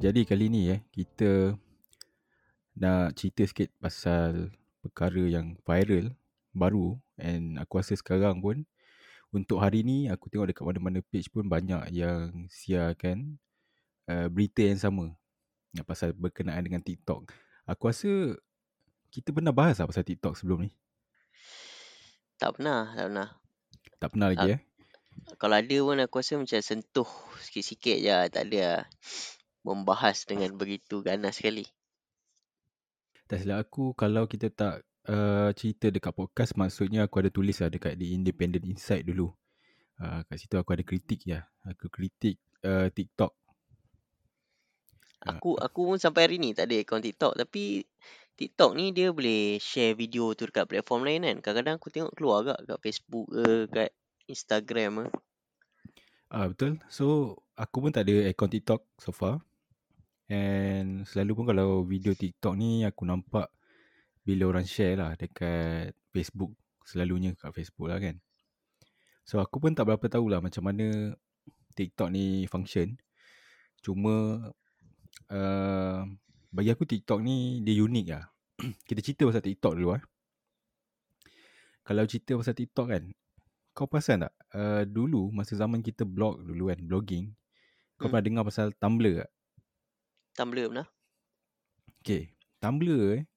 Jadi kali ni eh kita nak cerita sikit pasal perkara yang viral baru and aku rasa sekarang pun untuk hari ni aku tengok dekat mana-mana page pun banyak yang siarkan uh, berita yang sama yang pasal berkenaan dengan TikTok. Aku rasa kita pernah bahas lah pasal TikTok sebelum ni. Tak pernah, tak pernah. Tak pernah lagi Ah. eh. Kalau ada pun aku rasa macam sentuh sikit-sikit je. Tak ada lah membahas dengan begitu ganas sekali. Tak silap aku kalau kita tak uh, cerita dekat podcast maksudnya aku ada tulis lah dekat di Independent Insight dulu. Uh, kat situ aku ada kritik ya. Aku kritik uh, TikTok. Ah. Aku aku pun sampai hari ni tak ada akaun TikTok. Tapi TikTok ni dia boleh share video tu dekat platform lain kan. Kadang-kadang aku tengok keluar agak kat Facebook ke, kat Instagram ke. Ah betul. So aku pun tak ada akaun TikTok so far. And selalu pun kalau video TikTok ni aku nampak bila orang share lah dekat Facebook. Selalunya kat Facebook lah kan. So aku pun tak berapa tahulah macam mana TikTok ni function. Cuma uh, bagi aku TikTok ni dia unik lah. Kita cerita pasal TikTok dulu eh. Kalau cerita pasal TikTok kan, kau perasan tak? Uh, dulu masa zaman kita blog dulu kan, blogging, kau Hmm. pernah dengar pasal Tumblr tak? Tumblr pernah. Okay, Tumblr eh,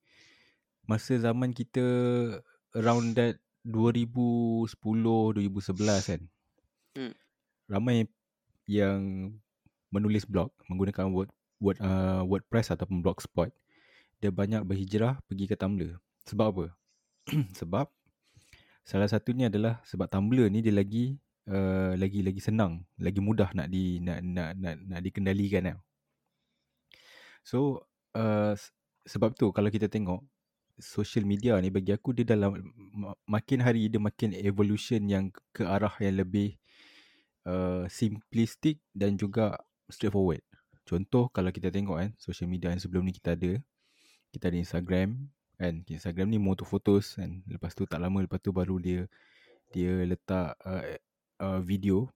masa zaman kita around that 2010-2011 kan. Hmm. Ramai yang menulis blog menggunakan word, word uh, WordPress ataupun Blogspot. Dia banyak berhijrah pergi ke Tumblr. Sebab apa? sebab salah satunya adalah sebab Tumblr ni dia lagi uh, lagi lagi senang, lagi mudah nak di nak nak nak, nak dikendalikan tau. So uh, sebab tu kalau kita tengok social media ni bagi aku dia dalam ma- makin hari dia makin evolution yang ke arah yang lebih uh, simplistic dan juga straightforward. Contoh kalau kita tengok kan social media yang sebelum ni kita ada kita ada Instagram kan? Instagram ni motor photos kan? Lepas tu tak lama lepas tu baru dia dia letak uh, uh, video.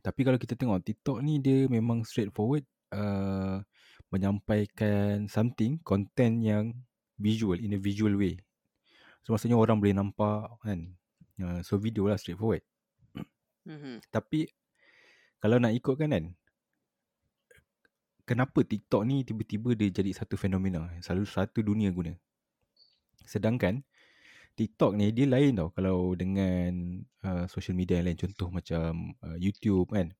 Tapi kalau kita tengok TikTok ni dia memang straightforward uh, menyampaikan something content yang visual in a visual way. So maksudnya orang boleh nampak kan? Uh, so video lah straightforward. Mhm. tapi kalau nak ikutkan kan? Kenapa TikTok ni tiba-tiba dia jadi satu fenomena? Selalu satu dunia guna. Sedangkan TikTok ni dia lain tau. Kalau dengan uh, social media yang lain contoh macam uh, YouTube kan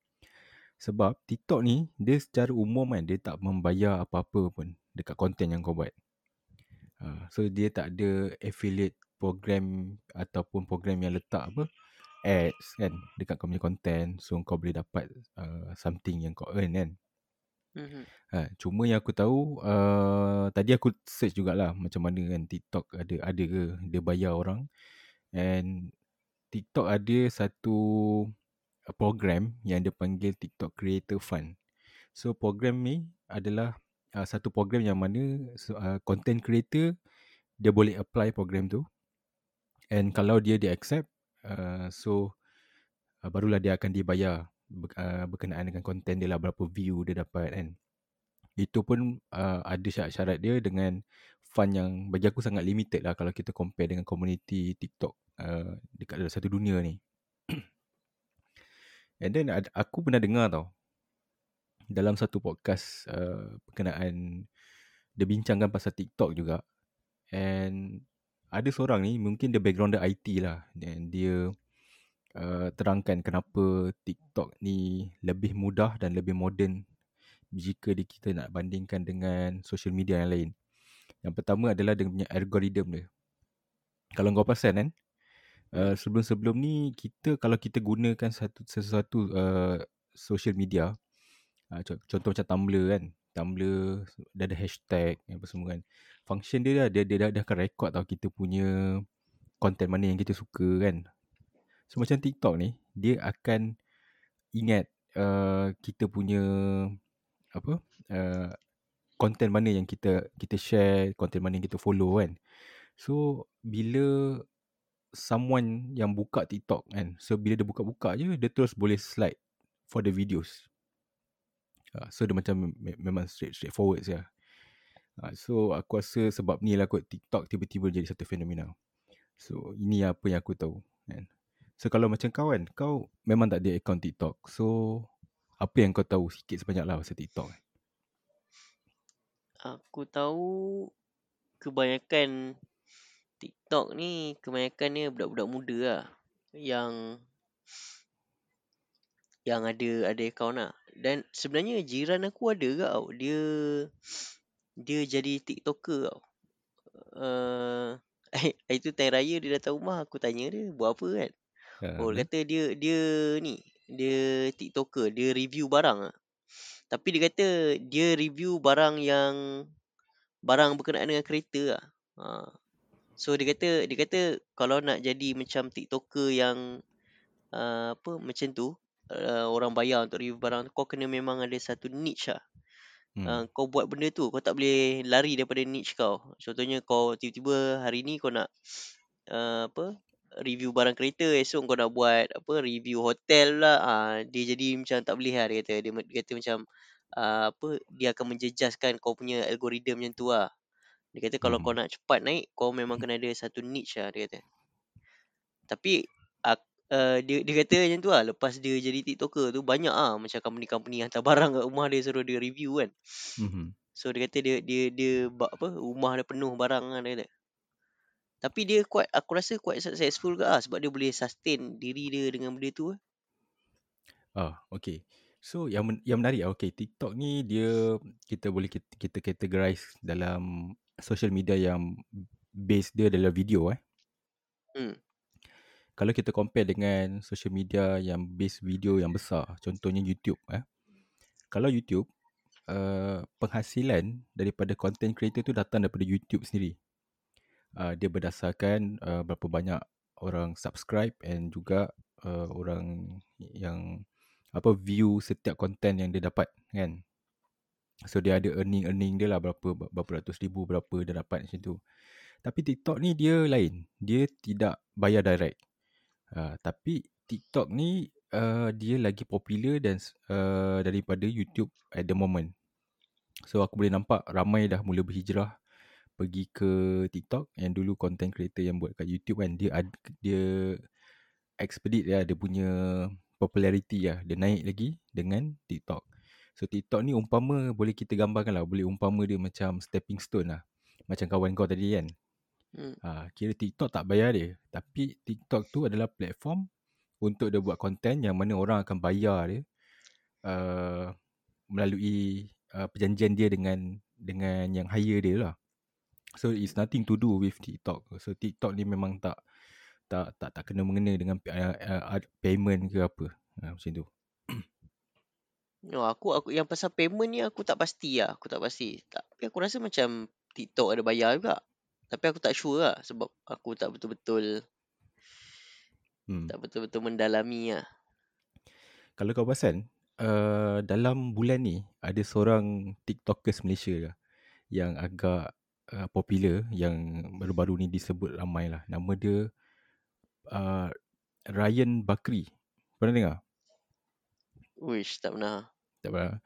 sebab TikTok ni dia secara umum kan dia tak membayar apa-apa pun dekat konten yang kau buat. Uh, so dia tak ada affiliate program ataupun program yang letak apa ads kan dekat kau punya konten so kau boleh dapat uh, something yang kau earn kan. Ha, cuma yang aku tahu uh, tadi aku search jugalah macam mana kan TikTok ada ada ke dia bayar orang. And TikTok ada satu uh, program yang dia panggil TikTok Creator Fund. So program ni adalah uh, satu program yang mana so, uh, content creator dia boleh apply program tu and kalau dia di accept uh, so uh, barulah dia akan dibayar uh, berkenaan dengan konten dia lah berapa view dia dapat kan. Itu pun uh, ada syarat-syarat dia dengan fund yang bagi aku sangat limited lah kalau kita compare dengan community TikTok uh, dekat dalam satu dunia ni. And then aku pernah dengar tau dalam satu podcast uh, berkenaan dia bincangkan pasal TikTok juga and ada seorang ni mungkin dia background dia IT lah dan dia uh, terangkan kenapa TikTok ni lebih mudah dan lebih moden jika kita nak bandingkan dengan social media yang lain. Yang pertama adalah dia punya algoritma dia. Kalau kau perasan kan, uh, sebelum-sebelum ni kita kalau kita gunakan satu sesuatu uh, social media, uh, co- contoh macam Tumblr kan, Tumblr dia ada hashtag apa semua kan. Function dia dah dia, dia, dah, dia akan record tau kita punya content mana yang kita suka kan. So macam TikTok ni, dia akan ingat uh, kita punya apa uh, content mana yang kita kita share, content mana yang kita follow kan. So bila someone yang buka TikTok kan, so bila dia buka-buka je dia terus boleh slide for the videos. Uh, so dia macam me- memang straight straightforward saja. Uh, so aku rasa sebab ni lah kot TikTok tiba-tiba jadi satu fenomena. So ini apa yang aku tahu kan. So kalau macam kau kan, kau memang tak ada account TikTok. So apa yang kau tahu sikit sebanyak lah pasal TikTok? Aku tahu kebanyakan TikTok ni kebanyakannya budak-budak muda lah yang yang ada ada account lah. Dan sebenarnya jiran aku ada ke tau. Dia dia jadi TikToker tau. Uh, itu time raya dia datang rumah aku tanya dia buat apa kan. Uh, Oh dia kata dia dia ni dia TikToker, dia review barang ah. Tapi dia kata dia review barang yang barang berkenaan dengan kereta lah. Ha. So dia kata dia kata kalau nak jadi macam TikToker yang uh, apa macam tu uh, orang bayar untuk review barang kau kena memang ada satu niche lah. Hmm. Uh, kau buat benda tu kau tak boleh lari daripada niche kau. Contohnya kau tiba-tiba hari ni kau nak uh, apa review barang kereta esok kau nak buat apa review hotel lah uh, dia jadi macam tak boleh lah dia kata dia, dia kata macam uh, apa dia akan menjejaskan kau punya algoritma macam tu lah. Dia kata kalau hmm. kau nak cepat naik kau memang kena ada satu niche lah dia kata. Tapi uh, uh, dia dia kata macam tu lah lepas dia jadi TikToker tu banyak ah macam company-company hantar barang kat rumah dia suruh dia review kan. Hmm. So dia kata dia dia dia, dia apa rumah dia penuh barang lah dia kata. Tapi dia quite aku rasa quite successful ke ah sebab dia boleh sustain diri dia dengan benda tu. Eh. Ah, okay. So yang men- yang menarik ah, okay, TikTok ni dia kita boleh kita, kita categorize dalam social media yang base dia adalah video eh. Hmm. Kalau kita compare dengan social media yang base video yang besar, contohnya YouTube eh. Kalau YouTube uh, penghasilan daripada content creator tu datang daripada YouTube sendiri uh, dia berdasarkan uh, berapa banyak orang subscribe and juga uh, orang yang apa view setiap konten yang dia dapat kan so dia ada earning earning dia lah berapa berapa ratus ribu berapa dia dapat macam tu. Tapi TikTok ni dia lain. Dia tidak bayar direct. Uh, tapi TikTok ni uh, dia lagi popular dan uh, daripada YouTube at the moment. So aku boleh nampak ramai dah mula berhijrah pergi ke TikTok yang dulu content creator yang buat kat YouTube kan dia dia expedite ya dia punya popularity ya dia naik lagi dengan TikTok. So TikTok ni umpama boleh kita gambarkan lah boleh umpama dia macam stepping stone lah. Macam kawan kau tadi kan. Hmm. Ha, kira TikTok tak bayar dia tapi TikTok tu adalah platform untuk dia buat content yang mana orang akan bayar dia uh, melalui uh, perjanjian dia dengan dengan yang hire dia lah. So it's nothing to do with TikTok. So TikTok ni memang tak tak tak tak kena mengena dengan uh, uh, payment ke apa. Uh, macam tu. No, aku aku yang pasal payment ni aku tak pasti lah. Aku tak pasti. Tapi aku rasa macam TikTok ada bayar juga. Tapi aku tak sure lah sebab aku tak betul-betul hmm. tak betul-betul mendalami lah. Kalau kau perasan, uh, dalam bulan ni ada seorang TikTokers Malaysia lah yang agak uh, popular yang baru-baru ni disebut ramai lah. Nama dia uh, Ryan Bakri. Pernah dengar? Wish, tak pernah. Tak pernah.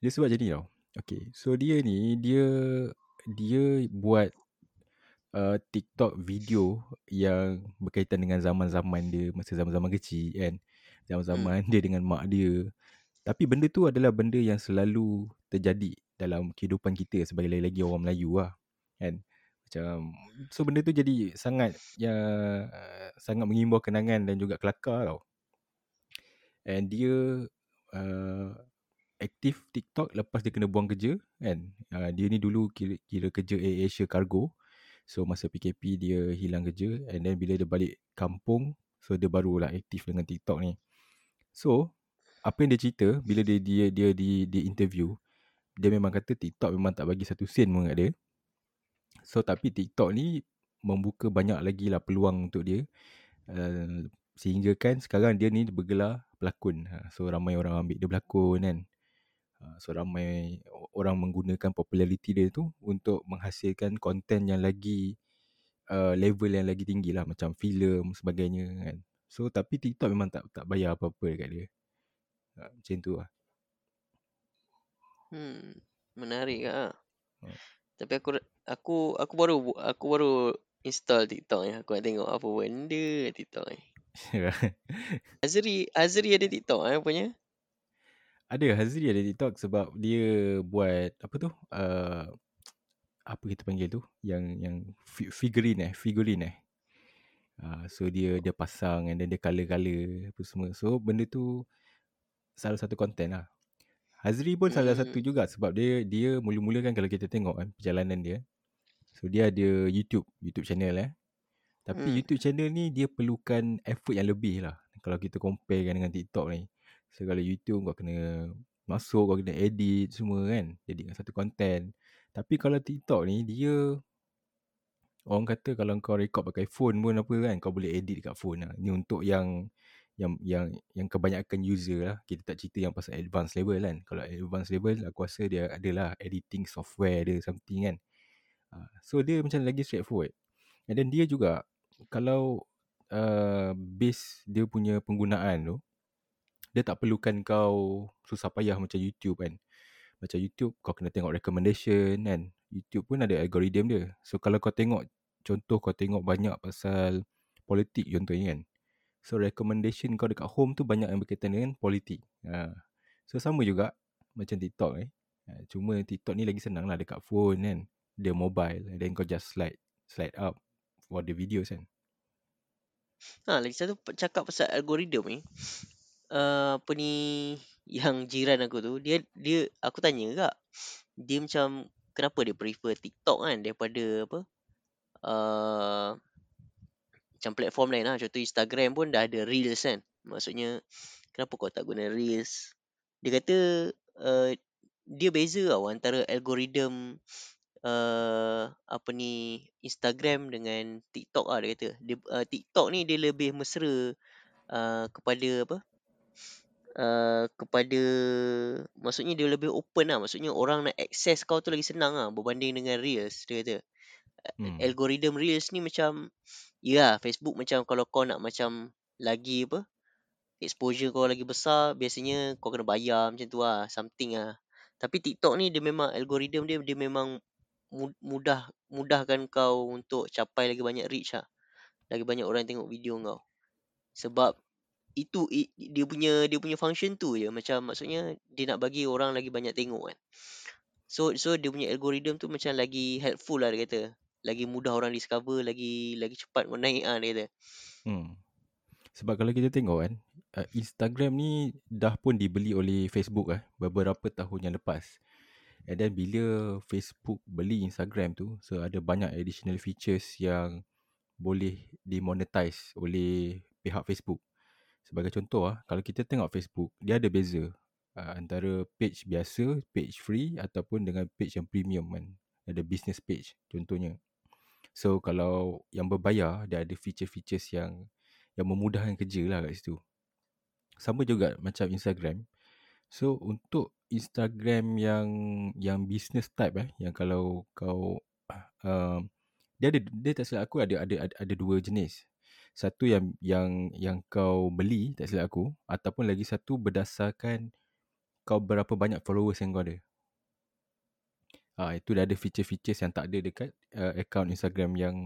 Dia sebab jadi tau. Okay, so dia ni, dia dia buat uh, TikTok video yang berkaitan dengan zaman-zaman dia masa zaman-zaman kecil kan. Zaman-zaman hmm. dia dengan mak dia. Tapi benda tu adalah benda yang selalu terjadi dalam kehidupan kita sebagai lagi-lagi orang Melayu lah kan macam so benda tu jadi sangat ya sangat mengimbau kenangan dan juga kelakar tau and dia uh, aktif TikTok lepas dia kena buang kerja kan uh, dia ni dulu kira, kira kerja Air Asia Cargo so masa PKP dia hilang kerja and then bila dia balik kampung so dia barulah aktif dengan TikTok ni so apa yang dia cerita bila dia dia dia di di interview dia memang kata TikTok memang tak bagi satu sen pun kat dia So tapi TikTok ni membuka banyak lagi lah peluang untuk dia. Uh, sehingga kan sekarang dia ni bergelar pelakon. Ha, so ramai orang ambil dia berlakon kan. Uh, so ramai orang menggunakan populariti dia tu untuk menghasilkan konten yang lagi uh, level yang lagi tinggi lah. Macam filem sebagainya kan. So tapi TikTok memang tak tak bayar apa-apa dekat dia. Uh, macam tu lah. Hmm, menarik ah. Hmm. Tapi aku aku aku baru aku baru install TikTok ni. Aku nak tengok apa benda TikTok ni. Azri Azri ada TikTok eh punya. Ada Hazri ada TikTok sebab dia buat apa tu? Uh, apa kita panggil tu? Yang yang fi- figurine eh, figurine eh. Uh, so dia dia pasang and then dia color-color apa semua. So benda tu salah satu konten lah. Hazri pun salah satu Hmm. juga sebab dia dia mula-mula kan kalau kita tengok kan perjalanan dia. So dia ada YouTube, YouTube channel eh. Tapi Hmm. YouTube channel ni dia perlukan effort yang lebih lah. Kalau kita comparekan dengan TikTok ni. So kalau YouTube kau kena masuk, kau kena edit semua kan. Jadikan satu content. Tapi kalau TikTok ni dia orang kata kalau kau record pakai phone pun apa kan kau boleh edit dekat phone lah. Ni untuk yang yang yang yang kebanyakan user lah. Kita tak cerita yang pasal advanced level kan. Kalau advanced level aku rasa dia adalah editing software dia something kan. Ah, So dia macam lagi straightforward. And then dia juga kalau uh, base dia punya penggunaan tu dia tak perlukan kau susah payah macam YouTube kan. Macam YouTube kau kena tengok recommendation kan. YouTube pun ada algorithm dia. So kalau kau tengok contoh kau tengok banyak pasal politik contohnya kan. So recommendation kau dekat home tu banyak yang berkaitan dengan politik. Ha. So sama juga macam TikTok eh. Ha, cuma TikTok ni lagi senang lah dekat phone kan. Dia mobile then kau just slide slide up for the videos kan. Ha, lagi satu cakap pasal algoritma ni. Uh, apa ni yang jiran aku tu dia dia aku tanya juga. Dia macam kenapa dia prefer TikTok kan daripada apa uh, macam platform lain lah. Contoh Instagram pun dah ada reels kan. Maksudnya kenapa kau tak guna reels? Dia kata uh, dia beza tau antara algoritma uh, apa ni Instagram dengan TikTok lah dia kata. Dia, uh, TikTok ni dia lebih mesra uh, kepada apa uh, kepada maksudnya dia lebih open lah. Maksudnya orang nak access kau tu lagi senang lah berbanding dengan reels dia kata. Hmm. algoritma reels ni macam ya Facebook macam kalau kau nak macam lagi apa exposure kau lagi besar biasanya kau kena bayar macam tu lah something lah. Tapi TikTok ni dia memang algoritma dia dia memang mu- mudah mudahkan kau untuk capai lagi banyak reach lah. Lagi banyak orang tengok video kau. Sebab itu dia punya dia punya function tu je macam maksudnya dia nak bagi orang lagi banyak tengok kan so so dia punya algoritma tu macam lagi helpful lah dia kata lagi mudah orang discover lagi lagi cepat naik ah dia kata Hmm. Sebab kalau kita tengok kan, uh, Instagram ni dah pun dibeli oleh Facebook eh beberapa tahun yang lepas. And then bila Facebook beli Instagram tu, so ada banyak additional features yang boleh dimonetize oleh pihak Facebook. Sebagai contoh ah, kalau kita tengok Facebook, dia ada beza uh, antara page biasa, page free ataupun dengan page yang premium kan. Ada business page contohnya. So kalau yang berbayar dia ada feature-features yang yang memudahkan kerja lah kat situ. Sama juga macam Instagram. So untuk Instagram yang yang business type eh yang kalau kau uh, dia ada dia tak silap aku ada ada, ada dua jenis. Satu yang yang yang kau beli tak silap aku ataupun lagi satu berdasarkan kau berapa banyak followers yang kau ada. Ah itu dah ada feature-features yang tak ada dekat uh, account Instagram yang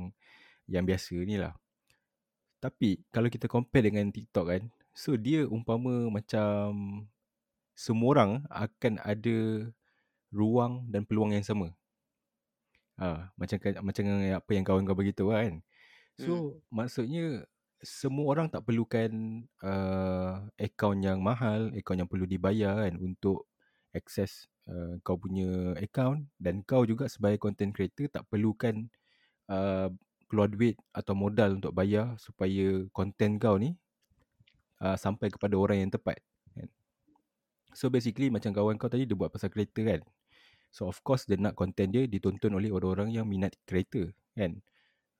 yang biasa ni lah. Tapi kalau kita compare dengan TikTok kan, so dia umpama macam semua orang akan ada ruang dan peluang yang sama. Ha, macam macam apa yang kawan kau beritahu kan. So hmm. maksudnya semua orang tak perlukan uh, akaun yang mahal, akaun yang perlu dibayar kan untuk akses uh, kau punya akaun dan kau juga sebagai content creator tak perlukan uh, keluar duit atau modal untuk bayar supaya konten kau ni uh, sampai kepada orang yang tepat kan. So basically macam kawan kau tadi dia buat pasal kereta kan. So of course dia nak konten dia ditonton oleh orang-orang yang minat kereta kan.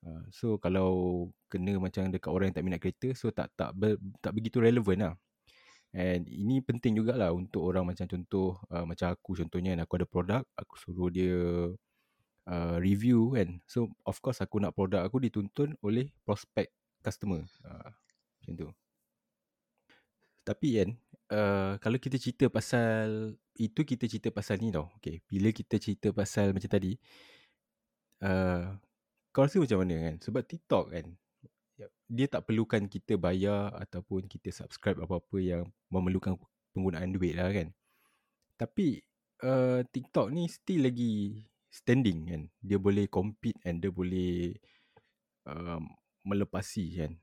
Uh, so kalau kena macam dekat orang yang tak minat kereta so tak tak ber, tak begitu relevan lah. And ini penting jugalah untuk orang macam contoh uh, macam aku contohnya aku ada produk aku suruh dia uh, review kan. So of course aku nak produk aku dituntun oleh prospect customer. Uh, macam tu. Tapi kan uh, kalau kita cerita pasal itu kita cerita pasal ni tau. Okay, bila kita cerita pasal macam tadi, uh, kau rasa macam mana kan? Sebab TikTok kan, dia tak perlukan kita bayar ataupun kita subscribe apa-apa yang memerlukan penggunaan duit lah kan. Tapi uh, TikTok ni still lagi standing kan. Dia boleh compete and dia boleh um, melepasi kan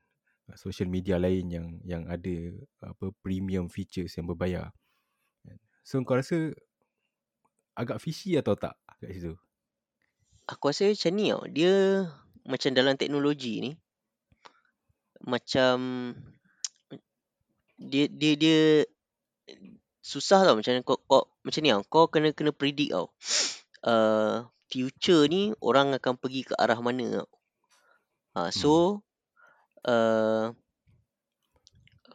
social media lain yang yang ada apa premium features yang berbayar. So kau rasa agak fishy atau tak kat situ? Aku rasa macam ni tau. Dia macam dalam teknologi ni macam dia dia dia susah tau macam kau, kau macam ni tau. Kau kena kena predict tau. Uh, future ni orang akan pergi ke arah mana tau. Uh, so hmm. uh,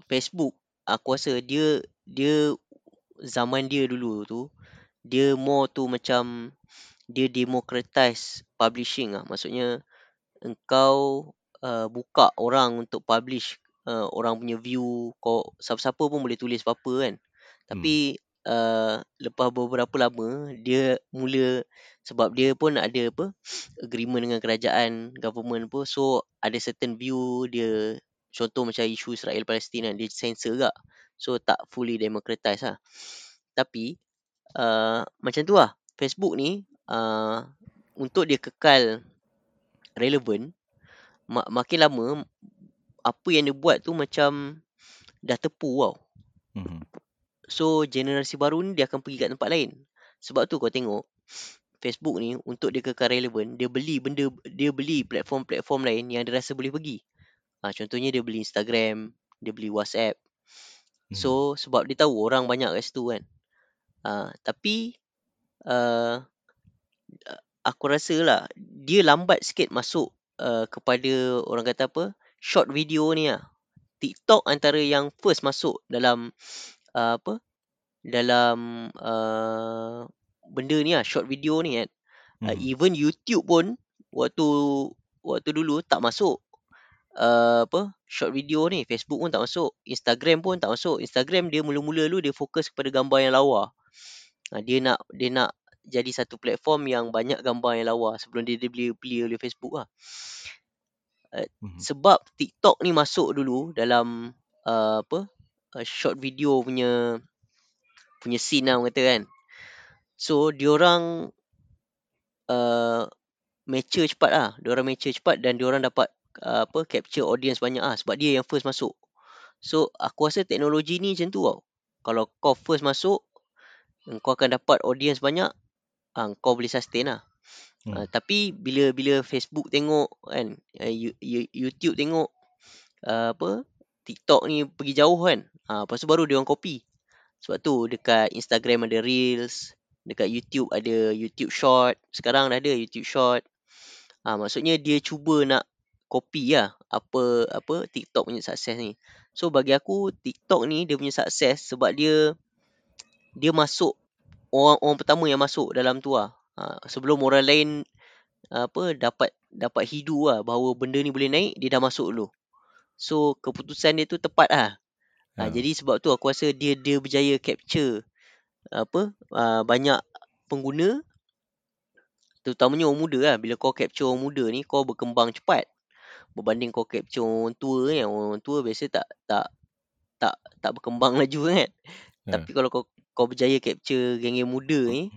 Facebook aku rasa dia dia zaman dia dulu tu dia more tu macam dia democratize publishing ah maksudnya engkau uh, buka orang untuk publish uh, orang punya view. Kau siapa-siapa pun boleh tulis apa-apa kan. Tapi hmm. uh, lepas beberapa lama dia mula sebab dia pun ada apa agreement dengan kerajaan government pun so ada certain view dia contoh macam isu Israel Palestin kan dia censor juga. So tak fully democratize lah. Tapi uh, macam tu lah. Facebook ni uh, untuk dia kekal relevan mak- makin lama apa yang dia buat tu macam dah tepu tau mm-hmm. so generasi baru ni dia akan pergi kat tempat lain sebab tu kau tengok Facebook ni untuk dia kekal relevan dia beli benda dia beli platform-platform lain yang dia rasa boleh pergi Ha, contohnya dia beli Instagram, dia beli WhatsApp. Hmm. So sebab dia tahu orang banyak kat situ kan. Ha, tapi uh, aku rasa lah dia lambat sikit masuk uh, kepada orang kata apa short video ni lah. TikTok antara yang first masuk dalam uh, apa dalam uh, benda ni lah short video ni kan. Hmm. Uh, even YouTube pun waktu waktu dulu tak masuk uh, apa short video ni Facebook pun tak masuk Instagram pun tak masuk Instagram dia mula-mula dulu dia fokus kepada gambar yang lawa uh, dia nak dia nak jadi satu platform yang banyak gambar yang lawa sebelum dia dibeli beli oleh Facebook lah uh, mm-hmm. sebab TikTok ni masuk dulu dalam uh, apa uh, short video punya punya scene lah kata kan so diorang uh, mature cepat lah diorang mature cepat dan diorang dapat uh, apa capture audience banyak ah sebab dia yang first masuk. So aku rasa teknologi ni macam tu tau. Kalau kau first masuk kau akan dapat audience banyak ah kau boleh sustain lah. Hmm. Uh, tapi bila bila Facebook tengok kan uh, YouTube tengok uh, apa TikTok ni pergi jauh kan. Ah uh, lepas tu baru dia orang copy. Sebab tu dekat Instagram ada Reels, dekat YouTube ada YouTube Short. Sekarang dah ada YouTube Short. Ah uh, maksudnya dia cuba nak copy lah apa apa TikTok punya sukses ni. So bagi aku TikTok ni dia punya sukses sebab dia dia masuk orang orang pertama yang masuk dalam tu lah. Ha, sebelum orang lain apa dapat dapat hidu lah bahawa benda ni boleh naik dia dah masuk dulu. So keputusan dia tu tepat lah. Ha, ha. jadi sebab tu aku rasa dia dia berjaya capture apa uh, banyak pengguna terutamanya orang muda lah bila kau capture orang muda ni kau berkembang cepat berbanding kau capture orang tua kan orang tua biasa tak tak tak tak berkembang laju kan yeah. tapi kalau kau kau berjaya capture geng-geng muda ni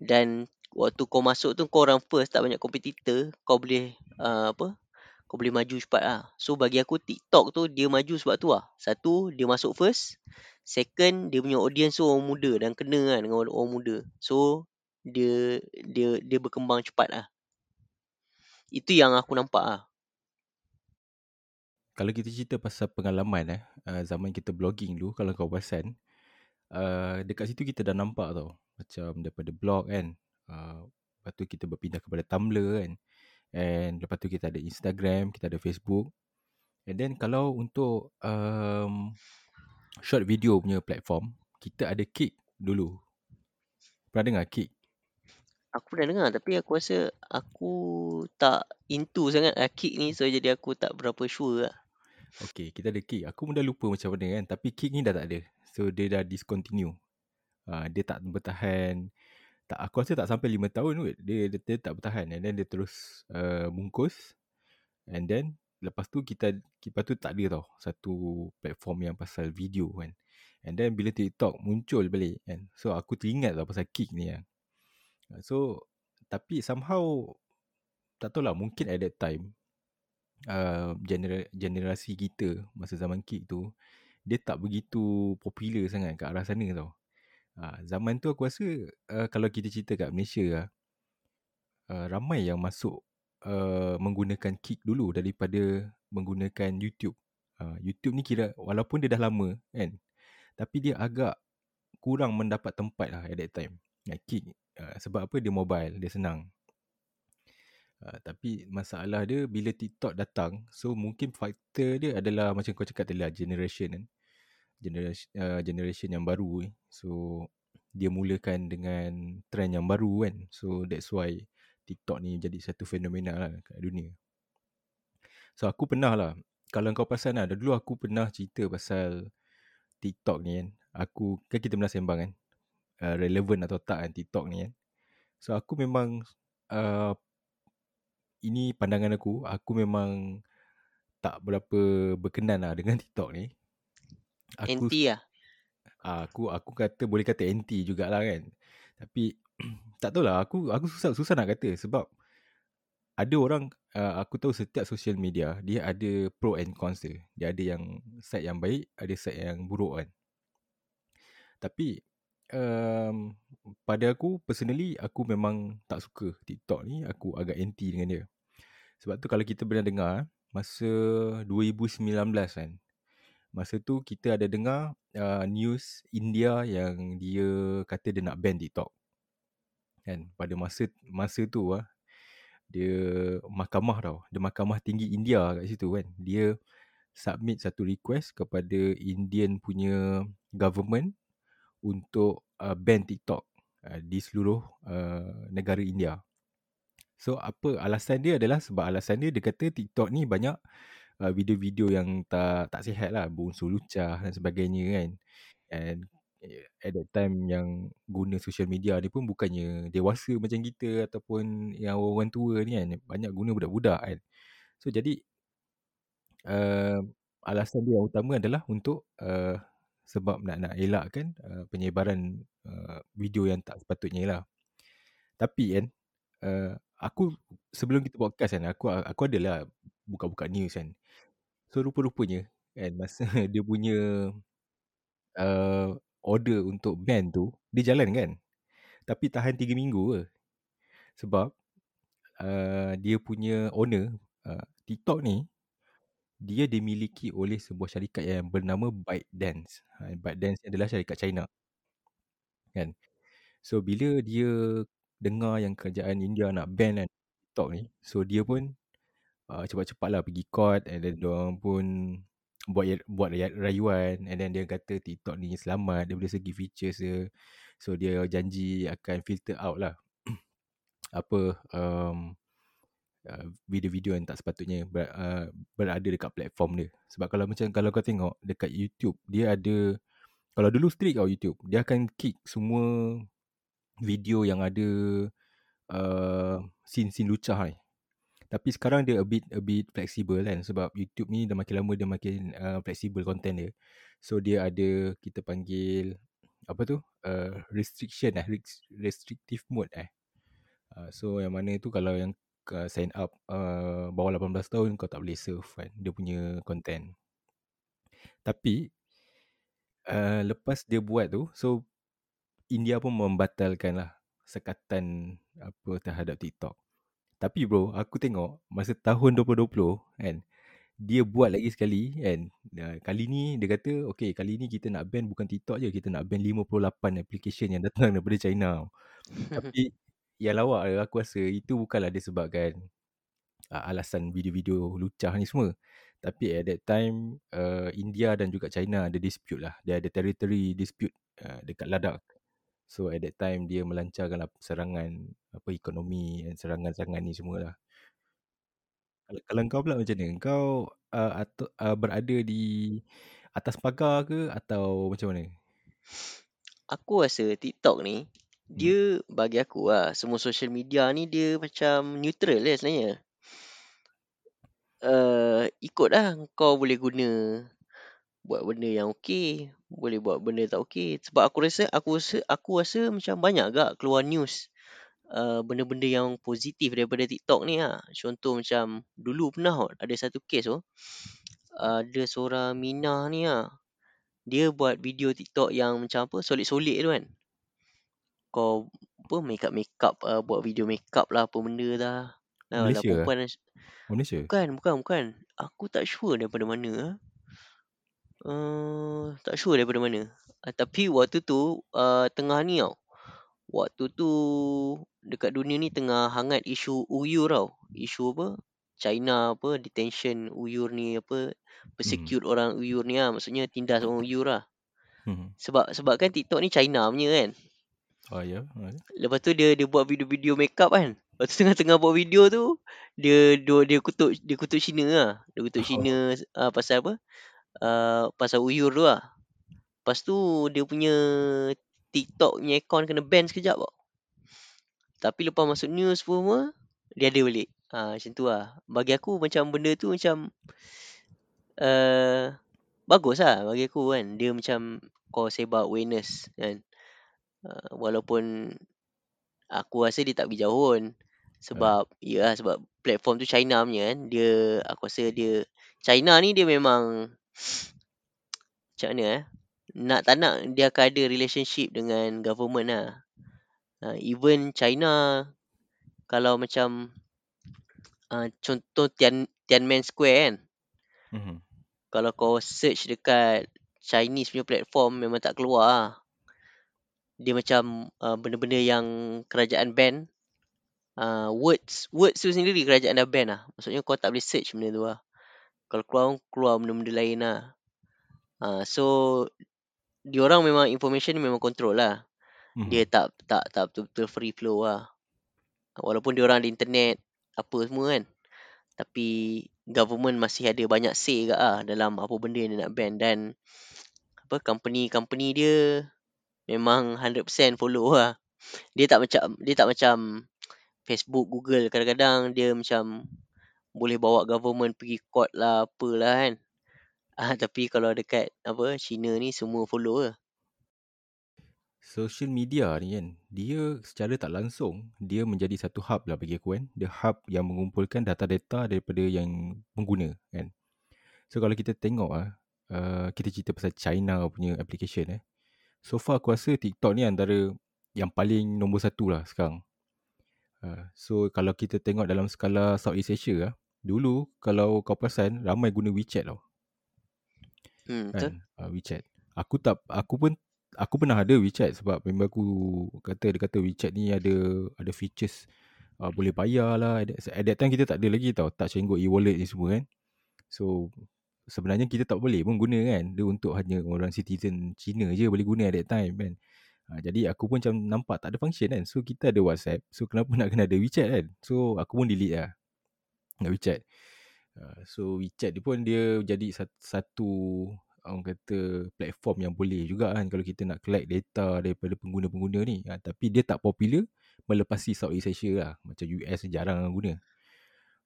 dan waktu kau masuk tu kau orang first tak banyak kompetitor kau boleh uh, apa kau boleh maju cepat lah. So bagi aku TikTok tu dia maju sebab tu lah. Satu dia masuk first. Second dia punya audience tu orang muda dan kena kan dengan orang muda. So dia dia dia berkembang cepat lah. Itu yang aku nampak lah. Kalau kita cerita pasal pengalaman eh uh, zaman kita blogging dulu kalau kau perasan uh, dekat situ kita dah nampak tau macam daripada blog kan uh, lepas tu kita berpindah kepada Tumblr kan and lepas tu kita ada Instagram kita ada Facebook and then kalau untuk um, short video punya platform kita ada Kick dulu pernah dengar Kick Aku dah dengar tapi aku rasa aku tak into sangat lah kick ni so jadi aku tak berapa sure lah. Okay, kita ada kick. Aku pun dah lupa macam mana kan. Tapi kick ni dah tak ada. So dia dah discontinue. Uh, dia tak bertahan tak aku rasa tak sampai 5 tahun kot. Dia, dia, dia tak bertahan and then dia terus uh, bungkus. And then lepas tu kita lepas tu tak ada tau satu platform yang pasal video kan. And then bila TikTok muncul balik kan. So aku teringat tau pasal kick ni kan. So tapi somehow tak tahu lah mungkin at that time uh, genera- generasi kita masa zaman kick tu dia tak begitu popular sangat kat arah sana tau. Uh, zaman tu aku rasa uh, kalau kita cerita kat Malaysia uh, ramai yang masuk uh, menggunakan kick dulu daripada menggunakan YouTube. Uh, YouTube ni kira walaupun dia dah lama kan tapi dia agak kurang mendapat tempat lah at that time. Kick uh, sebab apa dia mobile, dia senang. Uh, tapi masalah dia bila TikTok datang, so mungkin faktor dia adalah macam kau cakap tadi lah, generation kan. Generation, uh, generation yang baru eh. So, dia mulakan dengan trend yang baru kan. So, that's why TikTok ni jadi satu fenomena lah kat dunia. So, aku pernah lah. Kalau kau pasal lah, dulu aku pernah cerita pasal TikTok ni kan. Aku, kan kita pernah sembang kan. Uh, relevan atau tak kan TikTok ni kan. So, aku memang uh, ini pandangan aku, aku memang tak berapa berkenan lah dengan TikTok ni. Aku, anti lah. Aku aku kata boleh kata anti jugalah kan. Tapi tak tahulah aku aku susah susah nak kata sebab ada orang uh, aku tahu setiap social media dia ada pro and cons dia. Dia ada yang side yang baik, ada side yang buruk kan. Tapi um, pada aku personally aku memang tak suka TikTok ni, aku agak anti dengan dia. Sebab tu kalau kita pernah dengar masa 2019 kan. Masa tu kita ada dengar uh, news India yang dia kata dia nak ban TikTok. Kan pada masa masa tu ah dia mahkamah tau. Dia mahkamah tinggi India kat situ kan. Dia submit satu request kepada Indian punya government untuk uh, ban TikTok uh, di seluruh uh, negara India. So apa alasan dia adalah sebab alasan dia dia kata TikTok ni banyak uh, video-video yang tak tak sihat lah, berunsur lucah dan sebagainya kan. And eh, at that time yang guna social media ni pun bukannya dewasa macam kita ataupun yang orang tua ni kan. Banyak guna budak-budak kan. So jadi uh, alasan dia yang utama adalah untuk uh, sebab nak nak elakkan uh, penyebaran uh, video yang tak sepatutnya lah. Tapi kan uh, aku sebelum kita podcast kan aku aku adalah buka-buka news kan. So rupa-rupanya kan masa dia punya uh, order untuk ban tu dia jalan kan. Tapi tahan 3 minggu ke. Sebab uh, dia punya owner uh, TikTok ni dia dimiliki oleh sebuah syarikat yang bernama ByteDance. Ha, ByteDance adalah syarikat China. Kan? So bila dia dengar yang kerajaan India nak ban kan TikTok ni. So dia pun uh, cepat-cepatlah pergi court and then diorang pun buat buat rayuan and then dia kata TikTok ni selamat daripada segi features dia. So dia janji akan filter out lah apa um, uh, video-video yang tak sepatutnya ber, uh, berada dekat platform dia. Sebab kalau macam kalau kau tengok dekat YouTube dia ada kalau dulu strict kau YouTube dia akan kick semua video yang ada uh, scene-scene lucah ni. Tapi sekarang dia a bit a bit flexible kan sebab YouTube ni dah makin lama dia makin uh, flexible content dia. So dia ada kita panggil apa tu? Uh, restriction eh restrictive mode eh. Uh, so yang mana tu kalau yang uh, sign up uh, bawah 18 tahun kau tak boleh serve kan dia punya content. Tapi uh, lepas dia buat tu so India pun membatalkan lah sekatan apa terhadap TikTok. Tapi bro, aku tengok masa tahun 2020 kan, dia buat lagi sekali kan. Kali ni dia kata, okay kali ni kita nak ban bukan TikTok je, kita nak ban 58 application yang datang daripada China. Tapi yang lawak aku rasa itu bukanlah disebabkan uh, alasan video-video lucah ni semua. Tapi at that time, uh, India dan juga China ada dispute lah. Dia ada territory dispute uh, dekat Ladakh. So at that time dia melancarkan lah serangan apa ekonomi dan serangan-serangan ni semualah. Kalau, kalau kau pula macam mana? Kau uh, atau, uh, berada di atas pagar ke atau macam mana? Aku rasa TikTok ni dia bagi aku lah semua social media ni dia macam neutral lah sebenarnya. Uh, ikut lah kau boleh guna buat benda yang okey, boleh buat benda tak okey. Sebab aku rasa aku rasa aku rasa macam banyak gak keluar news uh, benda-benda yang positif daripada TikTok ni lah. Contoh macam dulu pernah kot, ada satu kes tu. ada seorang Mina ni lah. Dia buat video TikTok yang macam apa, solid-solid tu kan. Kau apa makeup makeup uh, buat video makeup lah apa benda dah. Lah, lah Malaysia ke? perempuan Oh, Malaysia? Bukan, bukan, bukan. Aku tak sure daripada mana. ah. Uh, tak sure daripada mana. Uh, tapi waktu tu uh, tengah ni tau. Waktu tu dekat dunia ni tengah hangat isu Uyghur tau. Isu apa? China apa detention Uyghur ni apa persecute orang Uyghur ni lah. Maksudnya tindas orang Uyghur lah. Hmm. Sebab sebab kan TikTok ni China punya kan. Oh, ya. Yeah. Lepas tu dia dia buat video-video makeup kan. Lepas tu tengah-tengah buat video tu dia dia, dia kutuk dia kutuk Cina lah. Dia kutuk Oh. Cina uh, pasal apa? Uh, pasal Uyghur tu lah. Lepas tu dia punya TikTok punya account kena ban sekejap tau. Tapi lepas masuk news pun semua dia ada balik. Ha, macam tu lah. Bagi aku macam benda tu macam uh, bagus lah bagi aku kan. Dia macam kau sebar awareness kan. Uh, walaupun aku rasa dia tak pergi jauh pun. Sebab ya yeah, sebab platform tu China punya kan. Dia aku rasa dia China ni dia memang macam mana eh. Nak tak nak dia akan ada relationship dengan government lah. Uh, even China kalau macam uh, contoh Tian Tiananmen Square kan. Hmm. Kalau kau search dekat Chinese punya platform memang tak keluar lah. Dia macam uh, benda-benda yang kerajaan ban. Uh, words words tu sendiri kerajaan dah ban lah. Maksudnya kau tak boleh search benda tu lah. Kalau keluar keluar benda-benda lain lah. Uh, so diorang memang information memang control lah. Hmm. Dia tak tak tak betul-betul free flow lah. Walaupun diorang ada internet apa semua kan. Tapi government masih ada banyak say kat lah dalam apa benda yang dia nak ban dan apa company-company dia memang 100% follow lah. Dia tak macam dia tak macam Facebook, Google kadang-kadang dia macam boleh bawa government pergi court lah apalah kan. Ah tapi kalau dekat apa China ni semua follow lah. Social media ni kan, dia secara tak langsung, dia menjadi satu hub lah bagi aku kan. Dia hub yang mengumpulkan data-data daripada yang pengguna kan. So kalau kita tengok ah, uh, kita cerita pasal China punya application eh. So far aku rasa TikTok ni antara yang paling nombor satu lah sekarang. Uh, so kalau kita tengok dalam skala Southeast Asia lah, dulu kalau kau perasan ramai guna WeChat tau. Hmm, kan? uh, WeChat. Aku tak aku pun aku pernah ada WeChat sebab member aku kata dia kata WeChat ni ada ada features uh, boleh bayar lah. At that, at that time kita tak ada lagi tau and go e-wallet ni semua kan. So sebenarnya kita tak boleh pun guna kan dia untuk hanya orang citizen Cina je boleh guna at that time kan uh, jadi aku pun macam nampak tak ada function kan so kita ada WhatsApp so kenapa nak kena ada WeChat kan so aku pun delete lah nak WeChat Uh, so WeChat dia pun dia jadi satu, orang kata platform yang boleh juga kan kalau kita nak collect data daripada pengguna-pengguna ni. Ha, tapi dia tak popular melepasi Southeast Asia lah. Macam US jarang guna.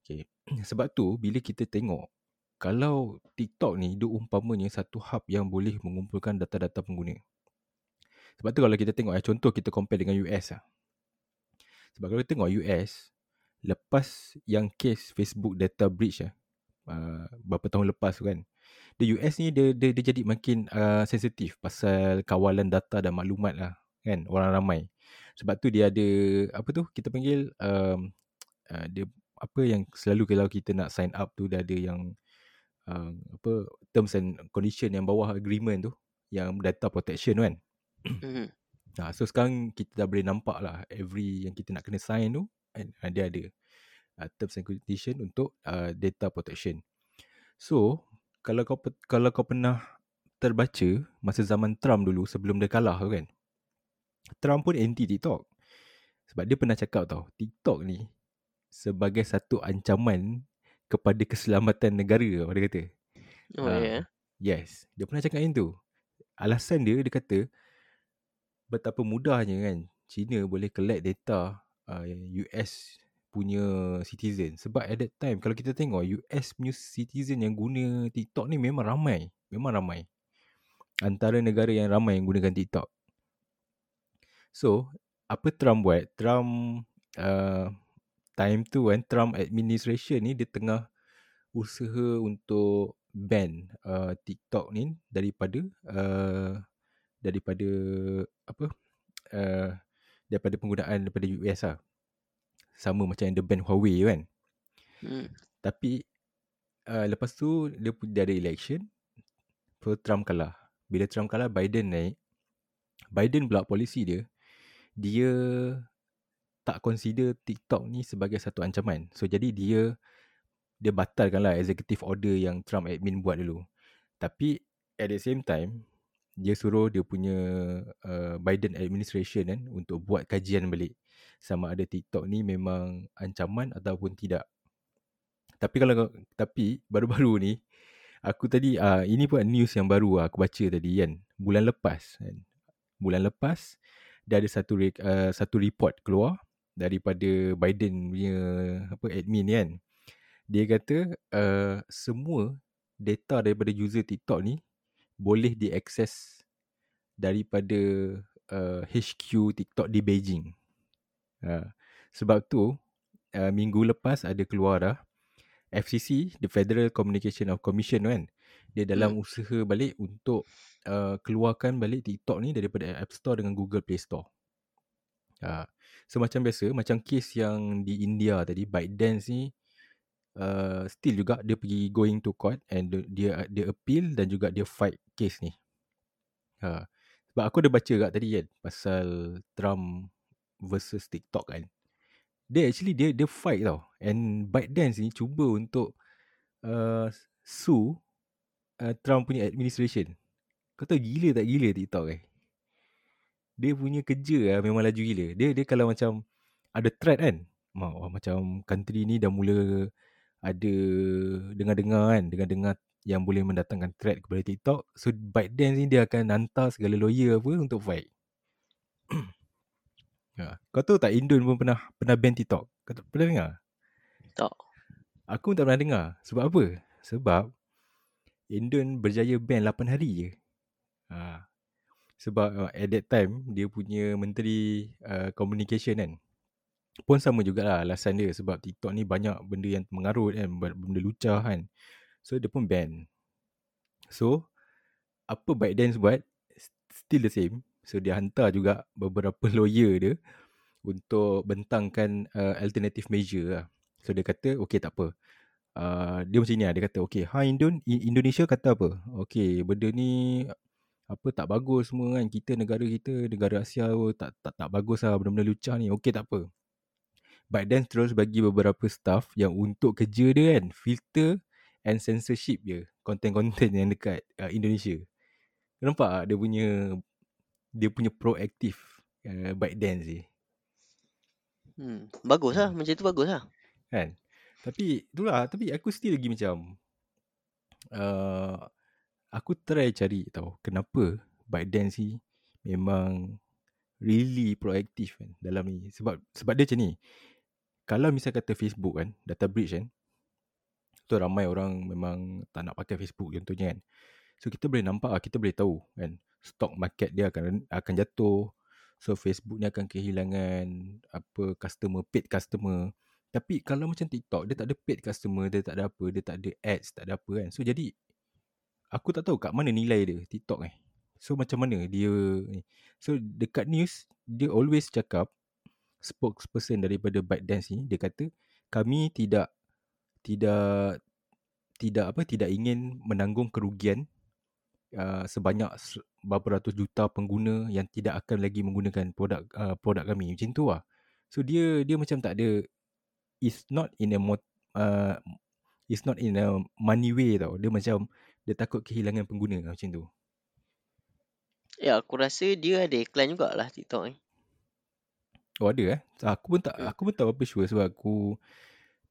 Okay. Sebab tu bila kita tengok kalau TikTok ni dia umpamanya satu hub yang boleh mengumpulkan data-data pengguna. Sebab tu kalau kita tengok eh, contoh kita compare dengan US lah. Sebab kalau kita tengok US, lepas yang case Facebook data breach lah, uh, berapa tahun lepas tu kan, the US ni dia, dia, dia jadi makin uh, sensitif pasal kawalan data dan maklumat lah kan, orang ramai. Sebab tu dia ada, apa tu, kita panggil, um, uh, dia apa yang selalu kalau kita nak sign up tu dia ada yang uh, apa terms and condition yang bawah agreement tu yang data protection tu kan. Hmm. Nah, so sekarang kita dah boleh nampak lah every yang kita nak kena sign tu uh, dia ada uh, terms and condition untuk uh, data protection. So, kalau kau kalau kau pernah terbaca masa zaman Trump dulu sebelum dia kalah tu kan. Trump pun anti TikTok. Sebab dia pernah cakap tau, TikTok ni sebagai satu ancaman kepada keselamatan negara dia kata. Oh Ah, ya. Yeah. Yes, dia pernah cakap macam tu. Alasan dia dia kata betapa mudahnya kan China boleh collect data uh, US punya citizen. Sebab at that time kalau kita tengok US punya citizen yang guna TikTok ni memang ramai. Memang ramai. Antara negara yang ramai yang gunakan TikTok. So, apa Trump buat? Trump uh, time tu kan Trump administration ni dia tengah usaha untuk ban uh, TikTok ni daripada uh, daripada apa uh, daripada penggunaan daripada US lah. Sama macam yang the ban Huawei kan. Hmm. Tapi uh, lepas tu dia, dia ada election. So Trump kalah. Bila Trump kalah Biden naik. Biden pula polisi dia dia tak consider TikTok ni sebagai satu ancaman. So jadi dia dia batalkan lah executive order yang Trump admin buat dulu. Tapi at the same time dia suruh dia punya uh, Biden administration kan untuk buat kajian balik sama ada TikTok ni memang ancaman ataupun tidak. Tapi kalau tapi baru-baru ni aku tadi uh, ini pun news yang baru aku baca tadi kan bulan lepas kan. Bulan lepas dia ada satu uh, satu report keluar daripada Biden punya apa admin kan. Dia kata uh, semua data daripada user TikTok ni boleh diakses daripada uh, HQ TikTok di Beijing. Uh, sebab tu uh, minggu lepas ada keluar dah FCC, the Federal Communication of Commission kan. Dia dalam hmm. usaha balik untuk uh, keluarkan balik TikTok ni daripada App Store dengan Google Play Store. Uh, so macam biasa, macam kes yang di India tadi, ByteDance ni uh, still juga dia pergi going to court and dia dia appeal dan juga dia fight case ni. Uh, sebab aku ada baca kat tadi kan pasal Trump versus TikTok kan. Dia actually dia dia fight tau. And ByteDance ni cuba untuk uh, sue uh, Trump punya administration. Kau tahu gila tak gila TikTok eh? Dia punya kerja lah memang laju gila. Dia dia kalau macam ada threat kan. Oh, macam country ni dah mula ada dengar-dengar kan. Dengar-dengar yang boleh mendatangkan threat kepada TikTok. So ByteDance ni dia akan hantar segala lawyer apa untuk fight. ha. Kau tahu tak Indon pun pernah pernah ban TikTok? Kau tak pernah dengar? Tak. Aku pun tak pernah dengar. Sebab apa? Sebab Indon berjaya ban 8 hari je. Ha. Sebab uh, at that time dia punya menteri uh, communication kan. Pun sama jugalah alasan dia sebab TikTok ni banyak benda yang mengarut kan. Benda lucah kan. So dia pun ban. So apa ByteDance buat still the same. So dia hantar juga beberapa lawyer dia untuk bentangkan uh, alternative measure lah. So dia kata okay tak apa. Uh, dia macam ni lah. Dia kata, okay, ha Indon, Indonesia kata apa? Okay, benda ni apa tak bagus semua kan. Kita negara kita, negara Asia tak tak tak bagus lah benda-benda lucah ni. Okay, tak apa. But then terus bagi beberapa staff yang untuk kerja dia kan, filter and censorship je. Konten-konten yang dekat uh, Indonesia. Nampak tak dia punya dia punya proaktif uh, ByteDance ni. Hmm, bagus lah. Hmm. Macam tu bagus lah. Kan? Tapi itulah tapi aku still lagi macam uh, aku try cari tahu kenapa ByteDance ni memang really proaktif kan dalam ni sebab sebab dia macam ni. Kalau misal kata Facebook kan, data breach kan. Tu ramai orang memang tak nak pakai Facebook contohnya kan. So kita boleh nampak lah, kita boleh tahu kan stock market dia akan akan jatuh. So Facebook ni akan kehilangan apa customer paid customer. Tapi kalau macam TikTok, dia tak ada paid customer, dia tak ada apa, dia tak ada ads, tak ada apa kan. So jadi, aku tak tahu kat mana nilai dia TikTok. Eh. So macam mana dia ni. So dekat news, dia always cakap, spokesperson daripada ByteDance ni, dia kata, kami tidak, tidak, tidak apa, tidak ingin menanggung kerugian uh, sebanyak beberapa ratus juta pengguna yang tidak akan lagi menggunakan produk uh, produk kami. Macam tu lah. So dia dia macam tak ada is not in a uh, is not in a money way tau. Dia macam dia takut kehilangan pengguna macam tu. Ya, aku rasa dia ada iklan jugalah TikTok ni. Oh ada eh. Aku pun tak aku pun tak apa sure sebab aku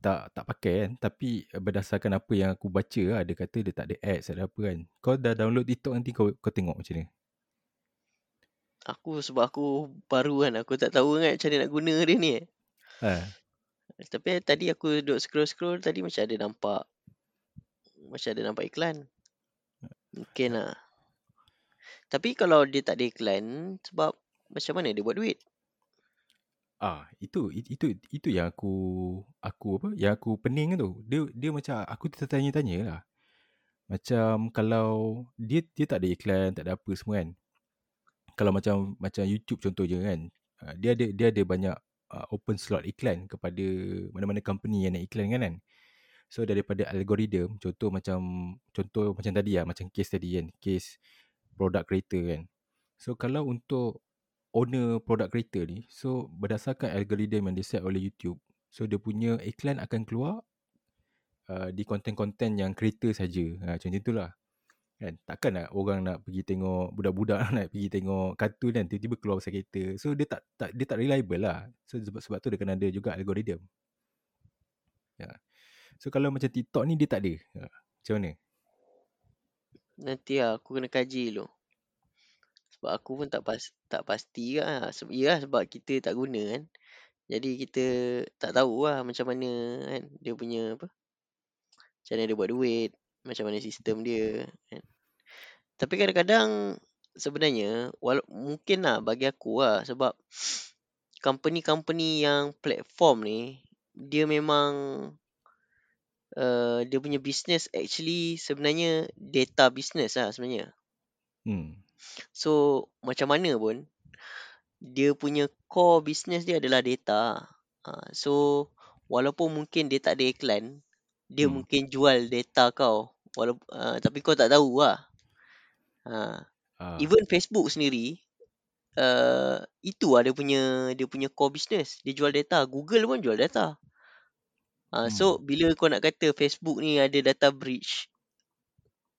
tak tak pakai kan. Tapi berdasarkan apa yang aku baca lah, dia kata dia tak ada ads ada apa kan. Kau dah download TikTok nanti kau kau tengok macam ni. Aku sebab aku baru kan. Aku tak tahu kan macam mana nak guna dia ni. Ha. Tapi tadi aku duduk scroll-scroll tadi macam ada nampak macam ada nampak iklan. Mungkin lah. Tapi kalau dia tak iklan sebab macam mana dia buat duit? Ah, itu it- itu itu yang aku aku apa? Yang aku pening tu. Dia dia macam aku tertanya-tanya lah. Macam kalau dia dia tak ada iklan, tak ada apa semua kan. Kalau macam macam YouTube contohnya kan. ah, Dia ada dia ada banyak uh, open slot iklan kepada mana-mana company yang nak iklan kan kan. So daripada algoritma contoh macam contoh macam tadi lah macam case tadi kan, case product creator kan. So kalau untuk owner product creator ni, so berdasarkan algoritma yang diset oleh YouTube, so dia punya iklan akan keluar uh, di konten-konten yang creator saja. Ha, macam itulah. Kan? Takkan nak orang nak pergi tengok budak-budak nak pergi tengok kartun kan tiba-tiba keluar pasal kereta. So dia tak, tak dia tak reliable lah. So sebab sebab tu dia kena ada juga algoritma. Ya. So kalau macam TikTok ni dia tak ada. Ha, macam mana? Nanti lah aku kena kaji dulu. Sebab aku pun tak pas, tak pasti lah. Sebab, ya sebab kita tak guna kan. Jadi kita tak tahu lah macam mana kan dia punya apa. Macam mana dia buat duit. Macam mana sistem dia kan. Tapi kadang-kadang sebenarnya wala- mungkin lah bagi aku lah sebab company-company yang platform ni dia memang uh, dia punya business actually sebenarnya data business lah sebenarnya. Hmm. So macam mana pun dia punya core business dia adalah data. Uh, so walaupun mungkin dia tak ada iklan, dia Hmm. mungkin jual data kau. Walaupun uh, tapi kau tak tahu lah. Uh, Ah, even Facebook sendiri uh, itu lah dia punya dia punya core business. Dia jual data. Google pun jual data. Uh, so Hmm. bila kau nak kata Facebook ni ada data breach,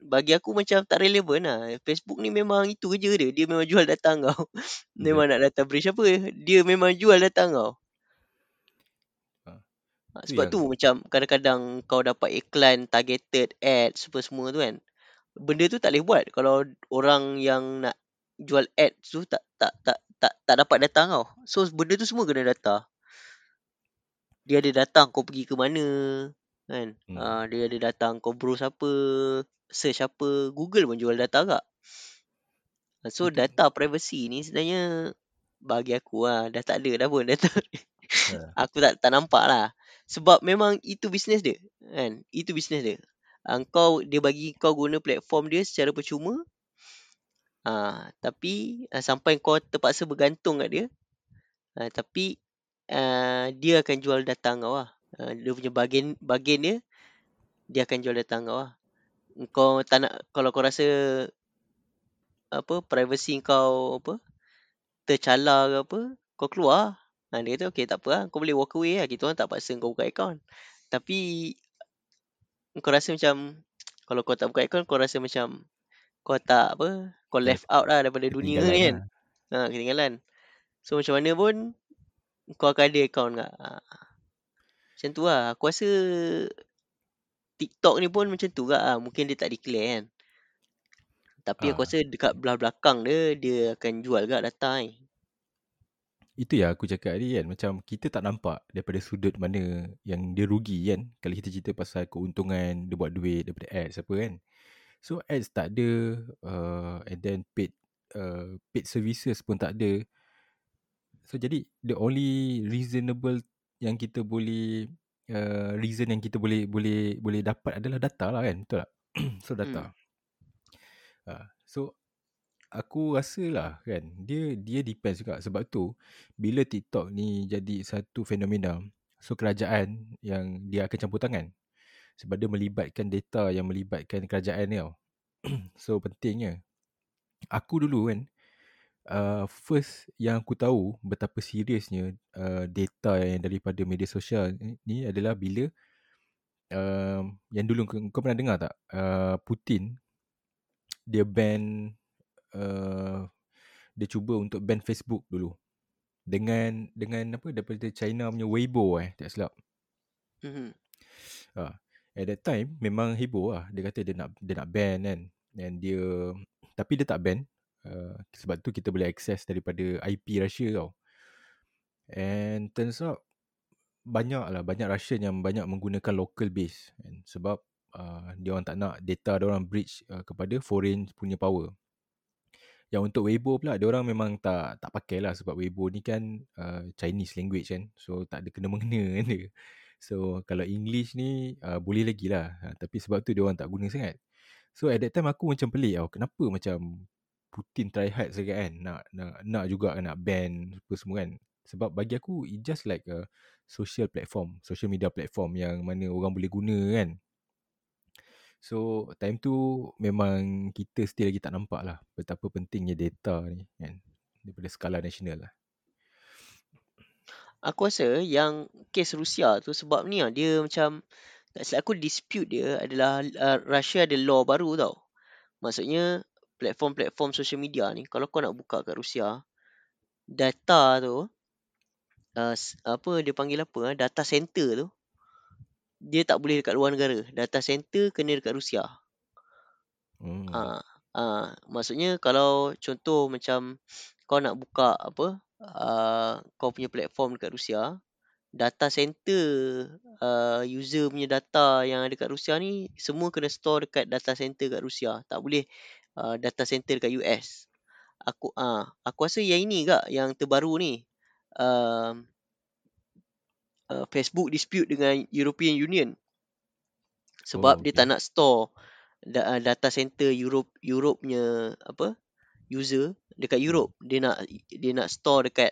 bagi aku macam tak relevan lah. Facebook ni memang itu kerja dia. Dia memang jual data kau. memang nak data breach apa. Dia memang jual data kau. Ha, tu sebab yang- tu macam kadang-kadang kau dapat iklan targeted ads apa semua tu kan. Benda tu tak boleh buat kalau orang yang nak jual ads tu tak tak tak tak tak dapat data kau. So benda tu semua kena data. Dia ada data kau pergi ke mana kan. Hmm. Hmm. dia ada data kau browse apa, search apa. Google pun jual data agak. So Itu- data privacy ni sebenarnya bagi aku lah dah tak ada dah pun data. Ha. aku tak tak nampak lah. Sebab memang itu bisnes dia. Kan? Itu bisnes dia. Uh, kau dia bagi kau guna platform dia secara percuma. Uh, tapi uh, sampai kau terpaksa bergantung kat dia. Uh, tapi uh, dia akan jual data kau lah. Uh, dia punya bagian bagian dia dia akan jual data kau lah. Kau tak nak kalau kau rasa apa privacy kau apa tercalar ke apa kau keluar ha, dia kata okey tak apa lah kau boleh walk away lah. Kita orang tak paksa kau buka account. Tapi kau rasa macam kalau kau tak buka account kau rasa macam kau tak apa kau left out lah daripada dunia ni kan. ha, ketinggalan. So macam mana pun kau akan ada account kat ha. macam tu lah. Aku rasa TikTok ni pun macam tu lah mungkin dia tak declare kan. Tapi aku Ah. rasa dekat belah belakang dia dia akan jual kat data ni. Itu yang aku cakap tadi kan. Macam kita tak nampak Daripada sudut mana Yang dia rugi kan. Kalau kita cerita pasal keuntungan Dia buat duit Daripada ads apa kan. So ads tak ada uh, And then paid uh, Paid services pun tak ada So jadi The only reasonable Yang kita boleh uh, Reason yang kita boleh Boleh boleh dapat adalah data lah kan Betul tak? so data hmm. uh, So aku rasa lah kan dia dia depends juga sebab tu bila TikTok ni jadi satu fenomena so kerajaan yang dia akan campur tangan sebab dia melibatkan data yang melibatkan kerajaan ni tau so pentingnya aku dulu kan uh, first yang aku tahu betapa seriusnya uh, data yang daripada media sosial ni adalah bila uh, yang dulu kau, kau pernah dengar tak? Uh, Putin dia ban uh, dia cuba untuk ban Facebook dulu. Dengan dengan apa? Daripada China punya Weibo eh tak silap. Mhm. Ha, at that time memang heboh lah. Dia kata dia nak dia nak ban kan. Dan dia tapi dia tak ban Uh, sebab tu kita boleh access daripada IP Russia tau. And turns out banyak lah banyak Russian yang banyak menggunakan local base kan? sebab uh, dia orang tak nak data dia orang breach uh, kepada foreign punya power. Yang untuk Weibo pula dia orang memang tak tak pakai lah sebab Weibo ni kan uh, Chinese language kan. So tak ada kena mengena kan dia. So kalau English ni uh, boleh lagi lah. Uh, tapi sebab tu dia orang tak guna sangat. So at that time aku macam pelik tau. Kenapa macam Putin try hard sangat kan. Nak, nak, nak juga nak ban apa semua kan. Sebab bagi aku it just like a social platform, social media platform yang mana orang boleh guna kan. So time tu memang kita still lagi tak nampak lah betapa pentingnya data ni kan daripada skala nasional lah. Aku rasa yang kes Rusia tu sebab ni lah dia macam tak silap aku dispute dia adalah uh, Russia ada law baru tau. Maksudnya platform-platform social media ni kalau kau nak buka kat Rusia data tu uh, apa dia panggil apa uh, data center tu dia tak boleh dekat luar negara. Data center kena dekat Rusia. Hmm. Uh, uh, maksudnya kalau contoh macam kau nak buka apa uh, kau punya platform dekat Rusia, data center uh, user punya data yang ada dekat Rusia ni semua kena store dekat data center dekat Rusia. Tak boleh uh, data center dekat US. Aku ah uh, aku rasa yang ini gak yang terbaru ni. Uh, uh, Facebook dispute dengan European Union sebab oh, okay. dia tak nak store uh, data center Europe Europe punya apa user dekat Europe dia nak dia nak store dekat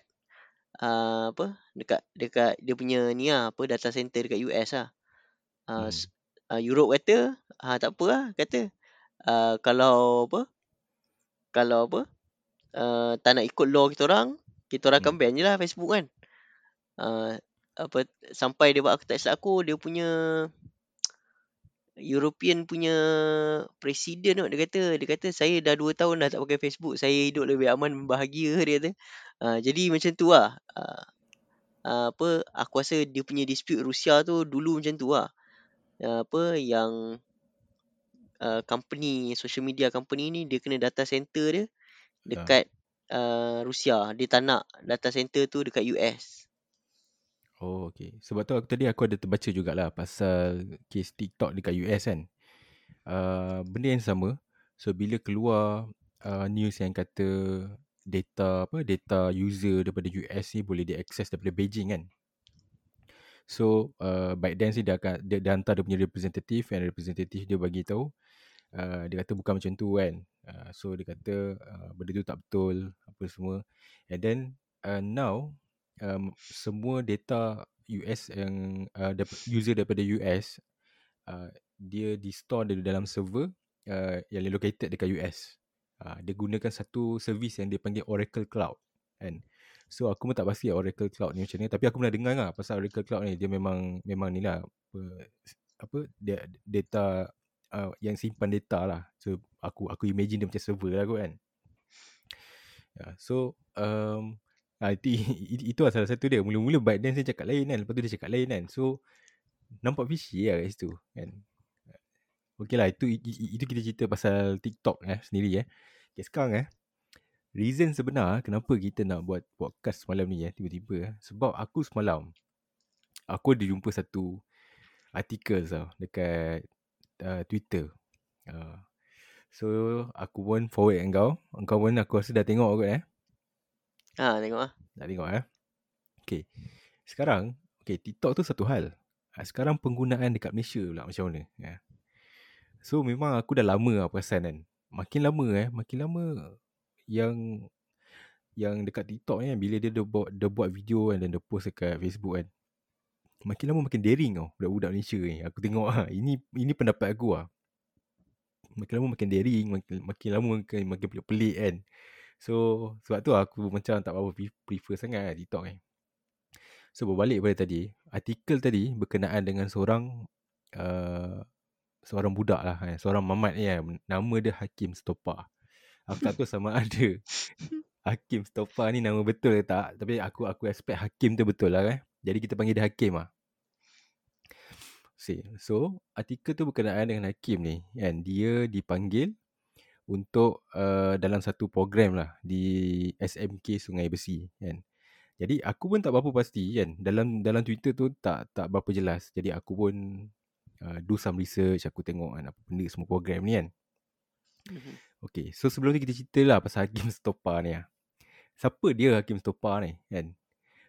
uh, apa dekat dekat dia punya ni lah, apa data center dekat US lah. Uh, hmm. uh, Europe kata ha tak apa lah kata uh, kalau apa? Kalau apa? Uh, tak nak ikut law kita orang kita orang hmm. akan ban je lah Facebook kan. Uh, apa sampai dia buat aku tak silap aku dia punya European punya presiden dia kata dia kata saya dah 2 tahun dah tak pakai Facebook saya hidup lebih aman bahagia dia kata. Uh, jadi macam tu lah. Uh, uh, apa aku rasa dia punya dispute Rusia tu dulu macam tu lah. Uh, apa yang uh, company social media company ni dia kena data center dia dekat uh, Rusia dia tak nak data center tu dekat US Oh, okay. Sebab tu aku tadi aku ada terbaca jugalah pasal kes TikTok dekat US kan. Uh, benda yang sama. So, bila keluar uh, news yang kata data apa data user daripada US ni boleh diakses daripada Beijing kan. So, uh, then sih dia akan dia, dia hantar dia punya representative and representative dia bagi tahu uh, dia kata bukan macam tu kan. Uh, so, dia kata uh, benda tu tak betul apa semua. And then uh, now um, semua data US yang uh, user daripada US uh, dia di store di dalam server uh, yang located dekat US. Uh, dia gunakan satu servis yang dia panggil Oracle Cloud kan. So aku pun tak pasti Oracle Cloud ni macam ni tapi aku pernah dengar lah pasal Oracle Cloud ni dia memang memang ni lah apa, apa dia data uh, yang simpan data lah. So aku aku imagine dia macam server lah kot kan. Yeah, so um, Ha, itu, itu lah salah satu dia. Mula-mula baik then saya cakap lain kan. Lepas tu dia cakap lain kan. So, nampak fishy lah kat situ. Kan? Okay lah, itu, itu kita cerita pasal TikTok eh, sendiri eh. Okay, sekarang eh. Reason sebenar kenapa kita nak buat podcast semalam ni eh, tiba-tiba eh. Sebab aku semalam, aku ada jumpa satu artikel tau dekat uh, Twitter. Uh, so, aku pun forward dengan kau. Kau pun aku rasa dah tengok kot eh. Ha, tengok ah. Nak tengok eh. Okay. Sekarang, okay, TikTok tu satu hal. Ha, sekarang penggunaan dekat Malaysia pula macam mana. Ya. So, memang aku dah lama lah perasan kan. Makin lama eh, makin lama yang yang dekat TikTok ni kan, bila dia dah buat, dia buat video kan, dan dia post dekat Facebook kan. Makin lama makin daring tau budak-budak Malaysia ni. Aku tengok lah. Ini ini pendapat aku lah. Makin lama makin daring, makin, makin lama makin, makin pelik-pelik kan. So sebab tu aku macam tak apa prefer sangat lah TikTok ni. So berbalik pada tadi, artikel tadi berkenaan dengan seorang uh, seorang budak lah, eh, seorang mamat ni kan, nama dia Hakim Stopa. Aku tak tahu sama ada Hakim Stopa ni nama betul ke tak, tapi aku aku expect Hakim tu betul lah kan. Jadi kita panggil dia Hakim lah. See. So, artikel tu berkenaan dengan Hakim ni. Kan? Dia dipanggil untuk uh, dalam satu program lah di SMK Sungai Besi kan. Jadi aku pun tak berapa pasti kan. Dalam dalam Twitter tu tak tak berapa jelas. Jadi aku pun uh, do some research, aku tengok kan apa benda semua program ni kan. Mhm. Okay, so sebelum ni kita cerita lah pasal Hakim Stopa ni lah. Siapa dia Hakim Stopa ni kan?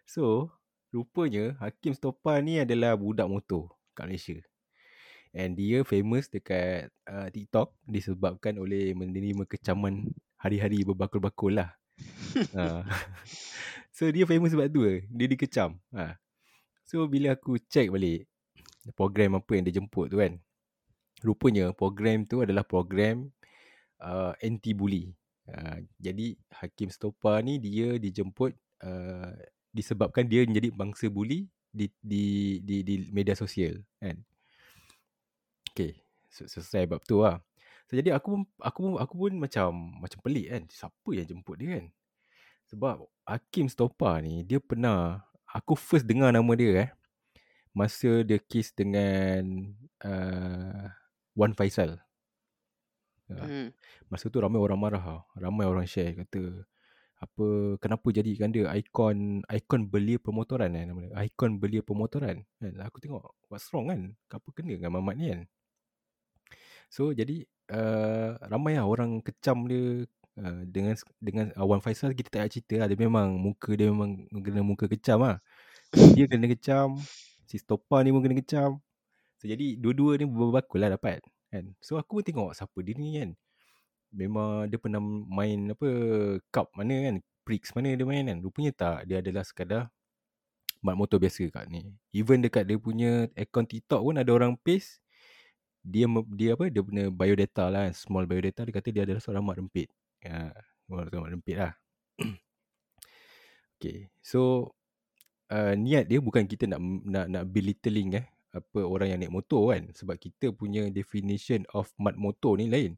So, rupanya Hakim Stopa ni adalah budak motor kat Malaysia. And dia famous dekat uh, TikTok disebabkan oleh menerima kecaman hari-hari berbakul-bakul lah. uh. So dia famous sebab tu ke? Dia dikecam. Ha. So bila aku check balik program apa yang dia jemput tu kan. Rupanya program tu adalah program uh, anti-bully. Uh, jadi Hakim Stopa ni dia dijemput uh, disebabkan dia menjadi bangsa bully di di di di media sosial kan. Okay, selesai bab tu lah. So, jadi aku pun aku pun aku pun macam macam pelik kan. Siapa yang jemput dia kan? Sebab Hakim Stopa ni dia pernah aku first dengar nama dia eh masa dia kiss dengan uh, Wan Faisal. Hmm. Masa tu ramai orang marah tau. Ramai orang share kata apa kenapa jadikan dia ikon ikon belia pemotoran eh nama dia. Ikon belia pemotoran. Kan aku tengok what's wrong kan? Apa kena dengan Mamat ni kan? So jadi uh, ramai lah orang kecam dia uh, dengan dengan Wan Faisal kita tak nak cerita lah. Dia memang muka dia memang kena muka kecam lah. Dia kena kecam. Si Stopa ni pun kena kecam. So jadi dua-dua ni berbakul lah dapat kan so aku pun tengok siapa dia ni kan memang dia pernah main apa cup mana kan prix mana dia main kan. Rupanya tak dia adalah sekadar mat motor biasa kat ni. Even dekat dia punya account TikTok pun ada orang paste dia dia apa dia punya biodata lah kan small biodata dia kata dia adalah seorang mat rempit. Ya seorang mat rempit lah. Okay, so uh, niat dia bukan kita nak nak nak belittling eh apa orang yang naik motor kan. Sebab kita punya definition of mat motor ni lain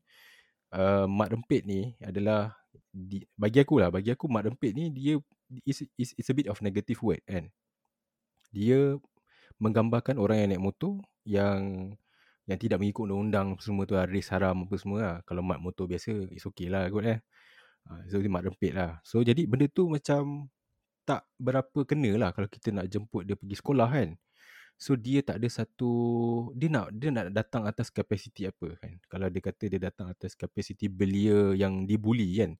uh, mat rempit ni adalah di, bagi aku lah bagi aku mat rempit ni dia is, is, is a bit of negative word kan dia menggambarkan orang yang naik motor yang yang tidak mengikut undang-undang semua tu lah, race haram apa semua lah. Kalau mat motor biasa, it's okay lah kot eh. Uh, so, dia mat rempit lah. So, jadi benda tu macam tak berapa kena lah kalau kita nak jemput dia pergi sekolah kan. So dia tak ada satu dia nak dia nak datang atas kapasiti apa kan. Kalau dia kata dia datang atas kapasiti belia yang dibuli kan.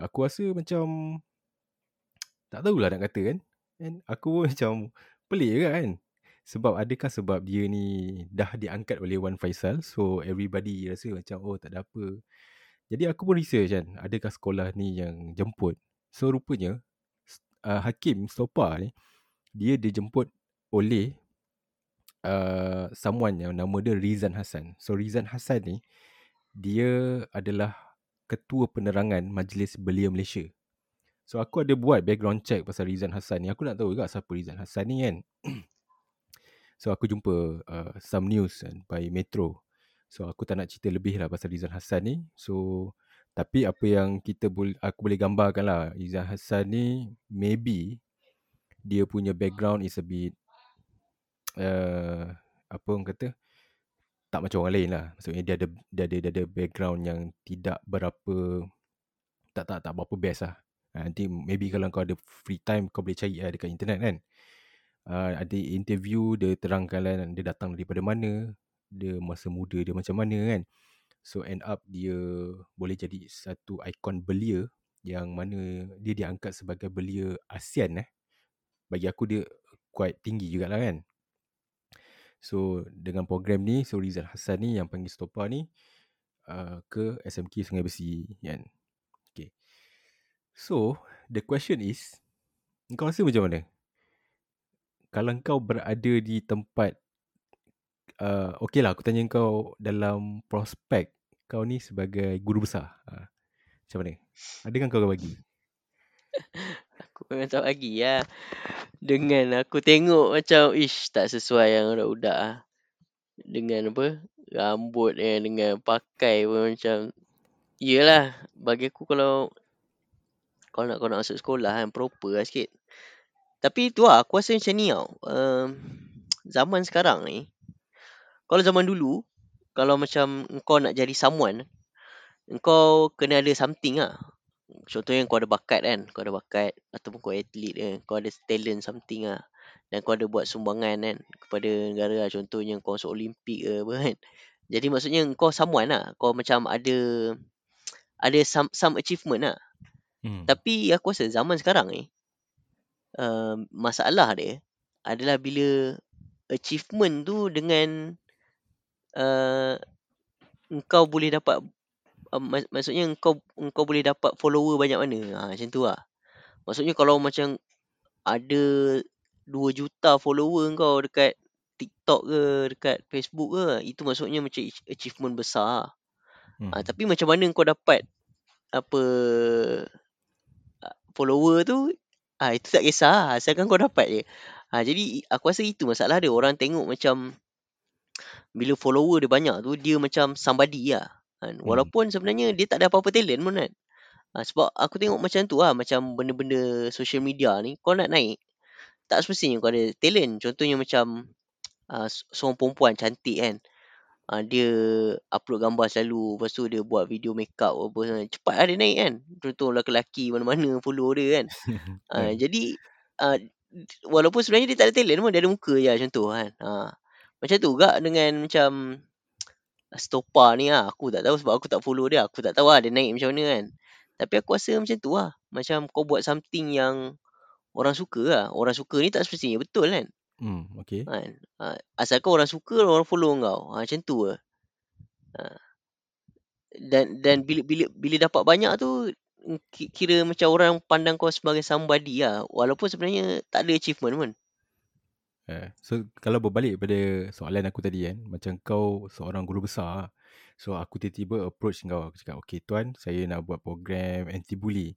Aku rasa macam tak tahulah nak kata kan. And aku macam pelik juga kan. Sebab adakah sebab dia ni dah diangkat oleh Wan Faisal so everybody rasa macam oh tak ada apa. Jadi aku pun research kan adakah sekolah ni yang jemput. So rupanya uh, Hakim Stopa ni dia dijemput oleh uh, someone yang nama dia Rizan Hassan. So Rizan Hassan ni dia adalah ketua penerangan Majlis Belia Malaysia. So aku ada buat background check pasal Rizan Hassan ni. Aku nak tahu juga siapa Rizan Hassan ni kan. so aku jumpa uh, some news kan, by Metro. So aku tak nak cerita lebih lah pasal Rizan Hassan ni. So tapi apa yang kita boleh aku boleh gambarkan lah Rizan Hassan ni maybe dia punya background is a bit uh, apa orang kata tak macam orang lain lah. Maksudnya dia ada dia ada dia ada background yang tidak berapa tak tak tak berapa best lah. Uh, nanti maybe kalau kau ada free time kau boleh cari lah dekat internet kan. Uh, ada interview dia terangkan lah dia datang daripada mana, dia masa muda dia macam mana kan. So end up dia boleh jadi satu ikon belia yang mana dia diangkat sebagai belia ASEAN eh. Bagi aku dia quite tinggi jugalah kan. So dengan program ni So Rizal Hassan ni yang panggil Stopa ni uh, Ke SMK Sungai Besi kan? Okay. So The question is Kau rasa macam mana? Kalau kau berada di tempat uh, Okay lah aku tanya kau Dalam prospek Kau ni sebagai guru besar uh, Macam mana? Adakah kau akan bagi memang tak bagi lah dengan aku tengok macam ish tak sesuai yang budak-budak ah. Dengan apa? Rambut eh dengan pakai pun macam Yelah bagi aku kalau kau nak kau nak masuk sekolah kan proper lah sikit. Tapi tu lah aku rasa macam ni tau. Um, zaman sekarang ni kalau zaman dulu kalau macam kau nak jadi someone engkau kena ada something lah. Contohnya kau ada bakat kan, kau ada bakat ataupun kau atlet kan, kau ada talent something lah. Dan kau ada buat sumbangan kan kepada negara lah. Contohnya kau masuk Olimpik ke apa kan. Jadi maksudnya kau someone lah. Kau macam ada ada some, some achievement lah. Hmm. Tapi aku rasa zaman sekarang ni, uh, masalah dia adalah bila achievement tu dengan uh, engkau boleh dapat uh, mak- maksudnya engkau engkau boleh dapat follower banyak mana. Ha, macam tu lah. Maksudnya kalau macam ada 2 juta follower kau dekat TikTok ke, dekat Facebook ke, itu maksudnya macam ach- achievement besar lah. Hmm. Ha, tapi macam mana kau dapat apa follower tu, ah itu tak kisah asalkan kau dapat je. Ha, jadi aku rasa itu masalah dia. Orang tengok macam bila follower dia banyak tu, dia macam somebody lah. Kan? Hmm. Walaupun sebenarnya dia tak ada apa-apa talent pun kan. Ha, sebab aku tengok macam tu lah, macam benda-benda social media ni, kau nak naik, tak semestinya kau ada talent. Contohnya macam uh, seorang perempuan cantik kan. Uh, dia upload gambar selalu. Lepas tu dia buat video makeup apa semua. Cepat lah dia naik kan. Contoh lelaki mana-mana follow dia kan. Uh, jadi uh, walaupun sebenarnya dia tak ada talent pun. Dia ada muka je macam tu kan. Uh, macam tu juga dengan macam Stopa ni lah. Aku tak tahu sebab aku tak follow dia. Aku tak tahu lah dia naik macam mana kan. Tapi aku rasa macam tu lah. Macam kau buat something yang orang suka lah. Orang suka ni tak semestinya betul kan. Hmm, okay. kan? Ha, asalkan orang suka, orang follow kau. Ha, macam tu lah. Ha. Dan dan bila bila bila dapat banyak tu ki- kira macam orang pandang kau sebagai somebody lah. Walaupun sebenarnya tak ada achievement pun. Eh, so kalau berbalik pada soalan aku tadi kan, macam kau seorang guru besar. So aku tiba-tiba approach kau, aku cakap, "Okay tuan, saya nak buat program anti bully."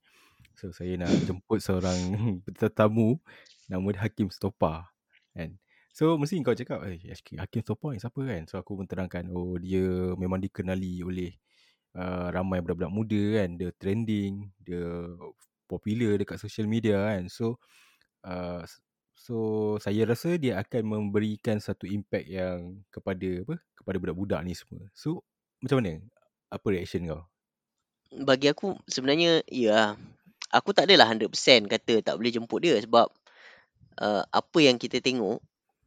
So saya nak jemput seorang tetamu nama dia Hakim Stopa kan. So mesti kau cakap, "Eh, Hakim Stopa ni siapa kan?" So aku menerangkan, "Oh, dia memang dikenali oleh uh, ramai budak-budak muda kan. Dia trending, dia popular dekat social media kan." So uh, so saya rasa dia akan memberikan satu impact yang kepada apa? Kepada budak-budak ni semua. So macam mana? Apa reaction kau? Bagi aku sebenarnya ya aku tak adalah 100% kata tak boleh jemput dia sebab uh, apa yang kita tengok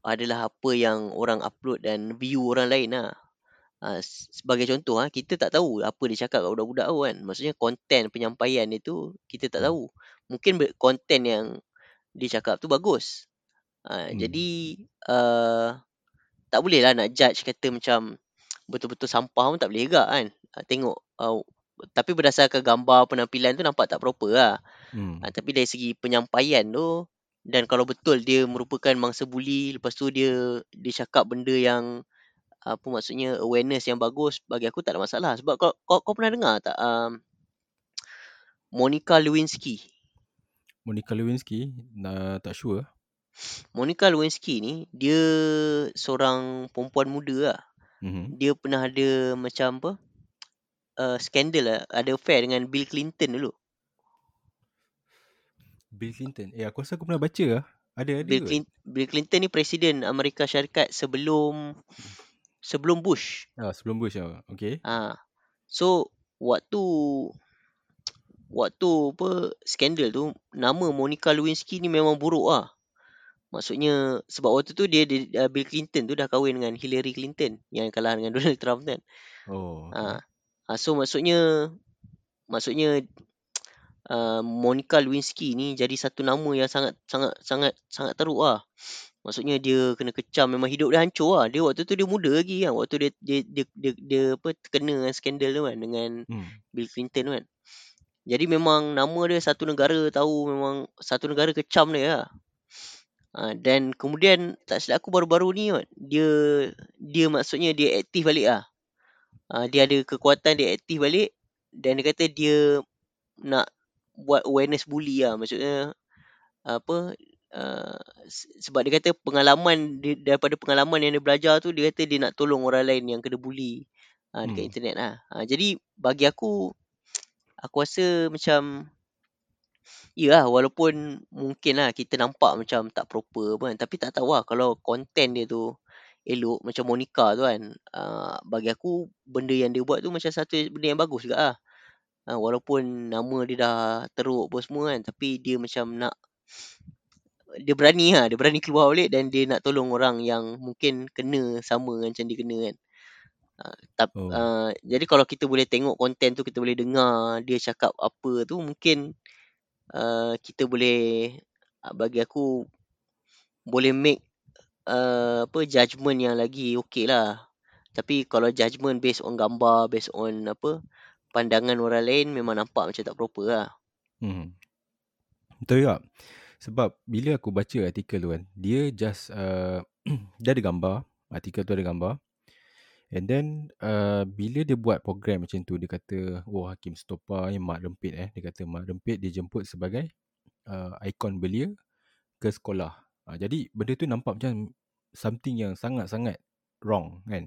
adalah apa yang orang upload dan view orang lain lah. Uh, sebagai contoh ah kita tak tahu apa dia cakap kat budak-budak tu kan. Maksudnya konten penyampaian dia tu kita tak Hmm. tahu. Mungkin konten yang dia cakap tu bagus. Uh, Hmm. Jadi uh, tak boleh lah nak judge kata macam betul-betul sampah pun tak boleh juga kan. Uh, tengok uh, tapi berdasarkan gambar penampilan tu nampak tak proper lah. Hmm. Ha, tapi dari segi penyampaian tu dan kalau betul dia merupakan mangsa bully lepas tu dia dia cakap benda yang apa maksudnya awareness yang bagus bagi aku tak ada masalah sebab kau kau, kau pernah dengar tak um, Monica Lewinsky Monica Lewinsky, nah, tak sure. Monica Lewinsky ni dia seorang perempuan muda lah Mm-hmm. dia pernah ada macam apa uh, skandal lah ada affair dengan Bill Clinton dulu Bill Clinton. Eh, aku rasa aku pernah baca lah. Ada, ada Bill, kot. Clin- Bill Clinton ni presiden Amerika Syarikat sebelum sebelum Bush Ah, sebelum Bush lah. Okay. Ha. So waktu waktu apa skandal tu nama Monica Lewinsky ni memang buruk lah. Maksudnya sebab waktu tu dia, dia Bill Clinton tu dah kahwin dengan Hillary Clinton yang kalah dengan Donald Trump kan. Oh. Ha. ha so maksudnya maksudnya uh, Monica Lewinsky ni jadi satu nama yang sangat sangat sangat sangat teruk lah. Maksudnya dia kena kecam memang hidup dia hancur lah. Dia waktu tu dia muda lagi kan. Waktu dia dia dia dia, dia apa terkena dengan skandal tu kan dengan Hmm. Bill Clinton tu kan. Jadi memang nama dia satu negara tahu memang satu negara kecam dia lah. Ha, dan kemudian tak silap aku baru-baru ni kot, dia dia maksudnya dia aktif balik lah. Ha, dia ada kekuatan dia aktif balik dan dia kata dia nak buat awareness bully lah. Maksudnya apa uh, sebab dia kata pengalaman dia, daripada pengalaman yang dia belajar tu dia kata dia nak tolong orang lain yang kena bully ha, dekat Hmm. internet lah. Ha, jadi bagi aku aku rasa macam Yalah walaupun mungkin lah kita nampak macam tak proper apa kan tapi tak tahu lah kalau konten dia tu elok macam Monica tu kan. Uh, bagi aku benda yang dia buat tu macam satu benda yang bagus juga lah. Uh, walaupun nama dia dah teruk apa semua kan. Tapi dia macam nak dia berani lah. Dia berani keluar balik dan dia nak tolong orang yang mungkin kena sama macam dia kena kan. Uh, tap, Oh. uh, jadi kalau kita boleh tengok konten tu, kita boleh dengar dia cakap apa tu, mungkin uh, kita boleh, bagi aku, boleh make uh, apa judgement yang lagi okey lah. Tapi kalau judgement based on gambar, based on apa pandangan orang lain, memang nampak macam tak proper lah. Hmm. Betul juga. Sebab bila aku baca artikel tu kan, dia just uh, dia ada gambar, artikel tu ada gambar. And then uh, bila dia buat program macam tu, dia kata, oh Hakim Stopa ni mak rempit eh. Dia kata mak rempit dia jemput sebagai uh, ikon belia ke sekolah. Uh, jadi benda tu nampak macam something yang sangat-sangat wrong kan.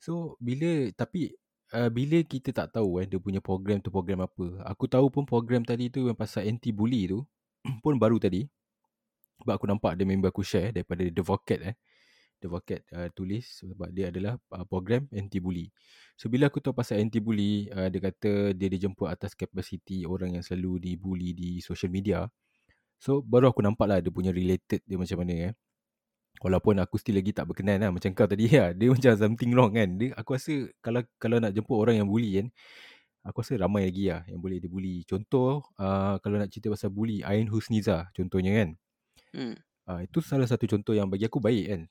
So bila tapi uh, bila kita tak tahu eh dia punya program tu program apa. Aku tahu pun program tadi tu yang pasal anti bully tu pun baru tadi. Sebab aku nampak ada member aku share daripada The Vocat eh. The uh, tulis sebab dia adalah uh, program anti bully. So bila aku tahu pasal anti bully, uh, dia kata dia dijemput atas kapasiti orang yang selalu dibuli di social media. So baru aku nampak lah dia punya related dia macam mana eh. Walaupun aku still lagi tak berkenan lah macam kau tadi lah. Dia macam something wrong kan. Dia, aku rasa kalau kalau nak jemput orang yang bully kan, aku rasa ramai lagi lah yang boleh dibuli. Contoh, uh, kalau nak cerita pasal bully, Ain Husniza contohnya kan. Hmm. Uh, itu salah satu contoh yang bagi aku baik kan.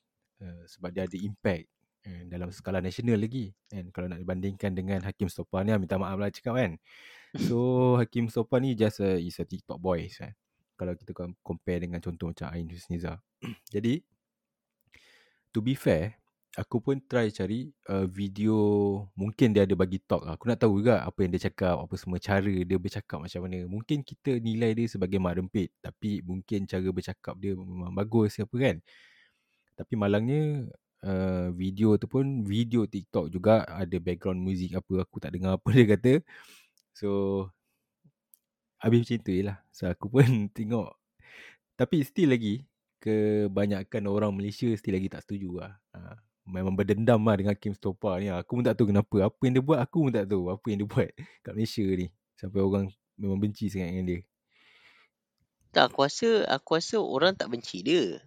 Uh, sebab dia ada impact uh, dalam skala nasional lagi. And kalau nak dibandingkan dengan Hakim Stopa ni, ah, minta maaf lah cakap kan. So Hakim Stopa ni just a, is a TikTok boy. Eh. Kalau kita compare dengan contoh macam Ain Husniza. Jadi, to be fair, aku pun try cari uh, video mungkin dia ada bagi talk aku nak tahu juga apa yang dia cakap apa semua cara dia bercakap macam mana mungkin kita nilai dia sebagai mak rempit tapi mungkin cara bercakap dia memang bagus apa kan tapi malangnya uh, video tu pun video TikTok juga ada background music apa aku tak dengar apa dia kata so habis macam tu lah so aku pun tengok tapi still lagi kebanyakan orang Malaysia still lagi tak setuju lah. Ha, memang berdendam lah dengan Kim Stopa ni. Aku pun tak tahu kenapa. Apa yang dia buat, aku pun tak tahu apa yang dia buat kat Malaysia ni. Sampai orang memang benci sangat dengan dia. Tak, aku rasa, aku rasa orang tak benci dia.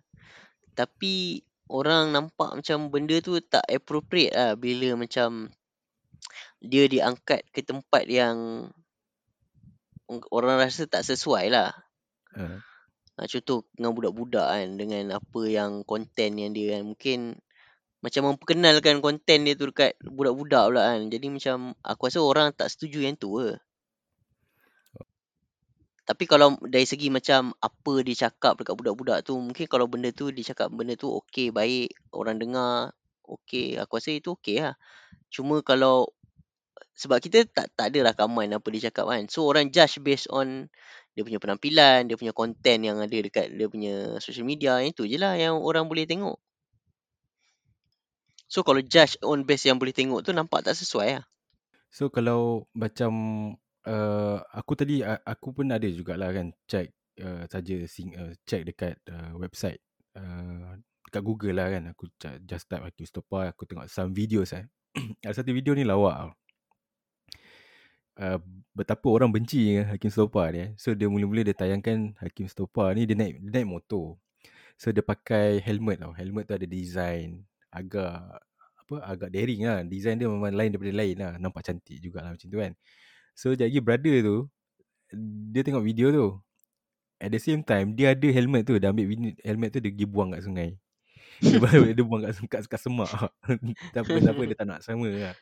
Tapi orang nampak macam benda tu tak appropriate lah bila macam dia diangkat ke tempat yang orang rasa tak sesuai lah. Ha, contoh dengan budak-budak kan dengan apa yang konten yang dia kan mungkin macam memperkenalkan konten dia tu dekat budak-budak pula kan. Jadi macam aku rasa orang tak setuju yang tu ke. Tapi kalau dari segi macam apa dia cakap dekat budak-budak tu mungkin kalau benda tu dia cakap benda tu okey baik orang dengar okey aku rasa itu okey lah. Cuma kalau sebab kita tak tak ada rakaman apa dia cakap kan. So orang judge based on dia punya penampilan, dia punya konten yang ada dekat dia punya social media, itu je lah yang orang boleh tengok. So kalau judge on base yang boleh tengok tu nampak tak sesuai lah. So kalau macam uh, aku tadi aku pun ada jugalah kan check uh, saja sing uh, check dekat uh, website uh, dekat Google lah kan aku just type Hakim Stopa aku tengok some videos eh. ada satu video ni lawak uh, betapa orang benci dengan Hakim Stopa ni. Eh. So dia mula-mula dia tayangkan Hakim Stopa ni dia naik dia naik motor. So dia pakai helmet tau. Helmet tu ada design agak apa agak daring lah. Design dia memang lain daripada lain lah. Nampak cantik jugalah macam tu kan. So jadi brother tu dia tengok video tu. At the same time dia ada helmet tu. Dia ambil helmet tu dia pergi buang kat sungai. Dia, dia buang kat, kat, kat semak. Tapi dia tak nak sama lah.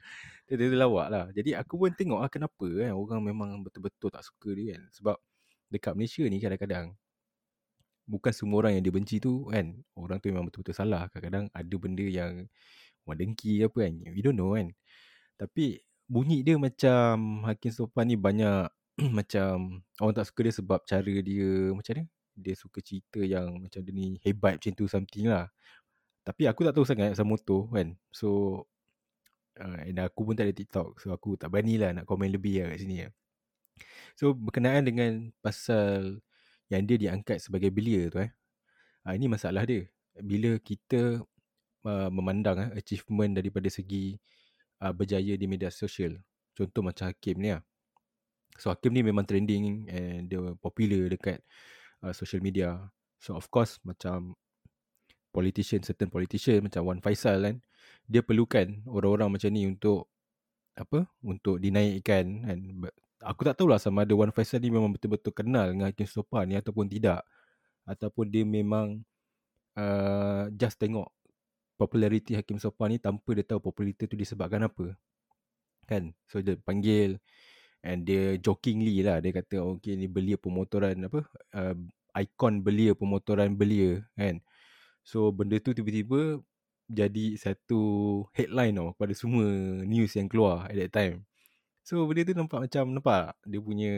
Dia, dia, dia lawak lah. Jadi aku pun tengok lah kenapa kan orang memang betul-betul tak suka dia kan. Sebab dekat Malaysia ni kadang-kadang bukan semua orang yang dia benci tu kan. Orang tu memang betul-betul salah. Kadang-kadang ada benda yang orang dengki apa kan. We don't know kan. Tapi bunyi dia macam Hakim Sopan ni banyak macam orang tak suka dia sebab cara dia macam ni. Dia suka cerita yang macam dia ni hebat macam tu something lah. Tapi aku tak tahu sangat pasal motor kan. So uh, and aku pun tak ada TikTok so aku tak berani lah nak komen lebih lah kat sini lah. So berkenaan dengan pasal yang dia diangkat sebagai belia tu eh. Uh, ini masalah dia. Bila kita uh, memandang uh, achievement daripada segi uh, berjaya di media sosial. Contoh macam Hakim ni lah. So Hakim ni memang trending and dia popular dekat uh, social media. So of course macam politician, certain politician macam Wan Faisal kan, dia perlukan orang-orang macam ni untuk apa? Untuk dinaikkan kan. Aku tak tahulah sama ada Wan Faisal ni memang betul-betul kenal dengan Hakim Sopan ni ataupun tidak. Ataupun dia memang uh, just tengok populariti Hakim Sopan ni tanpa dia tahu populariti tu disebabkan apa. Kan? So dia panggil and dia jokingly lah dia kata oh, okay ni belia pemotoran apa uh, ikon belia pemotoran belia kan? So benda tu tiba-tiba jadi satu headline tau pada semua news yang keluar at that time. So benda tu nampak macam nampak dia punya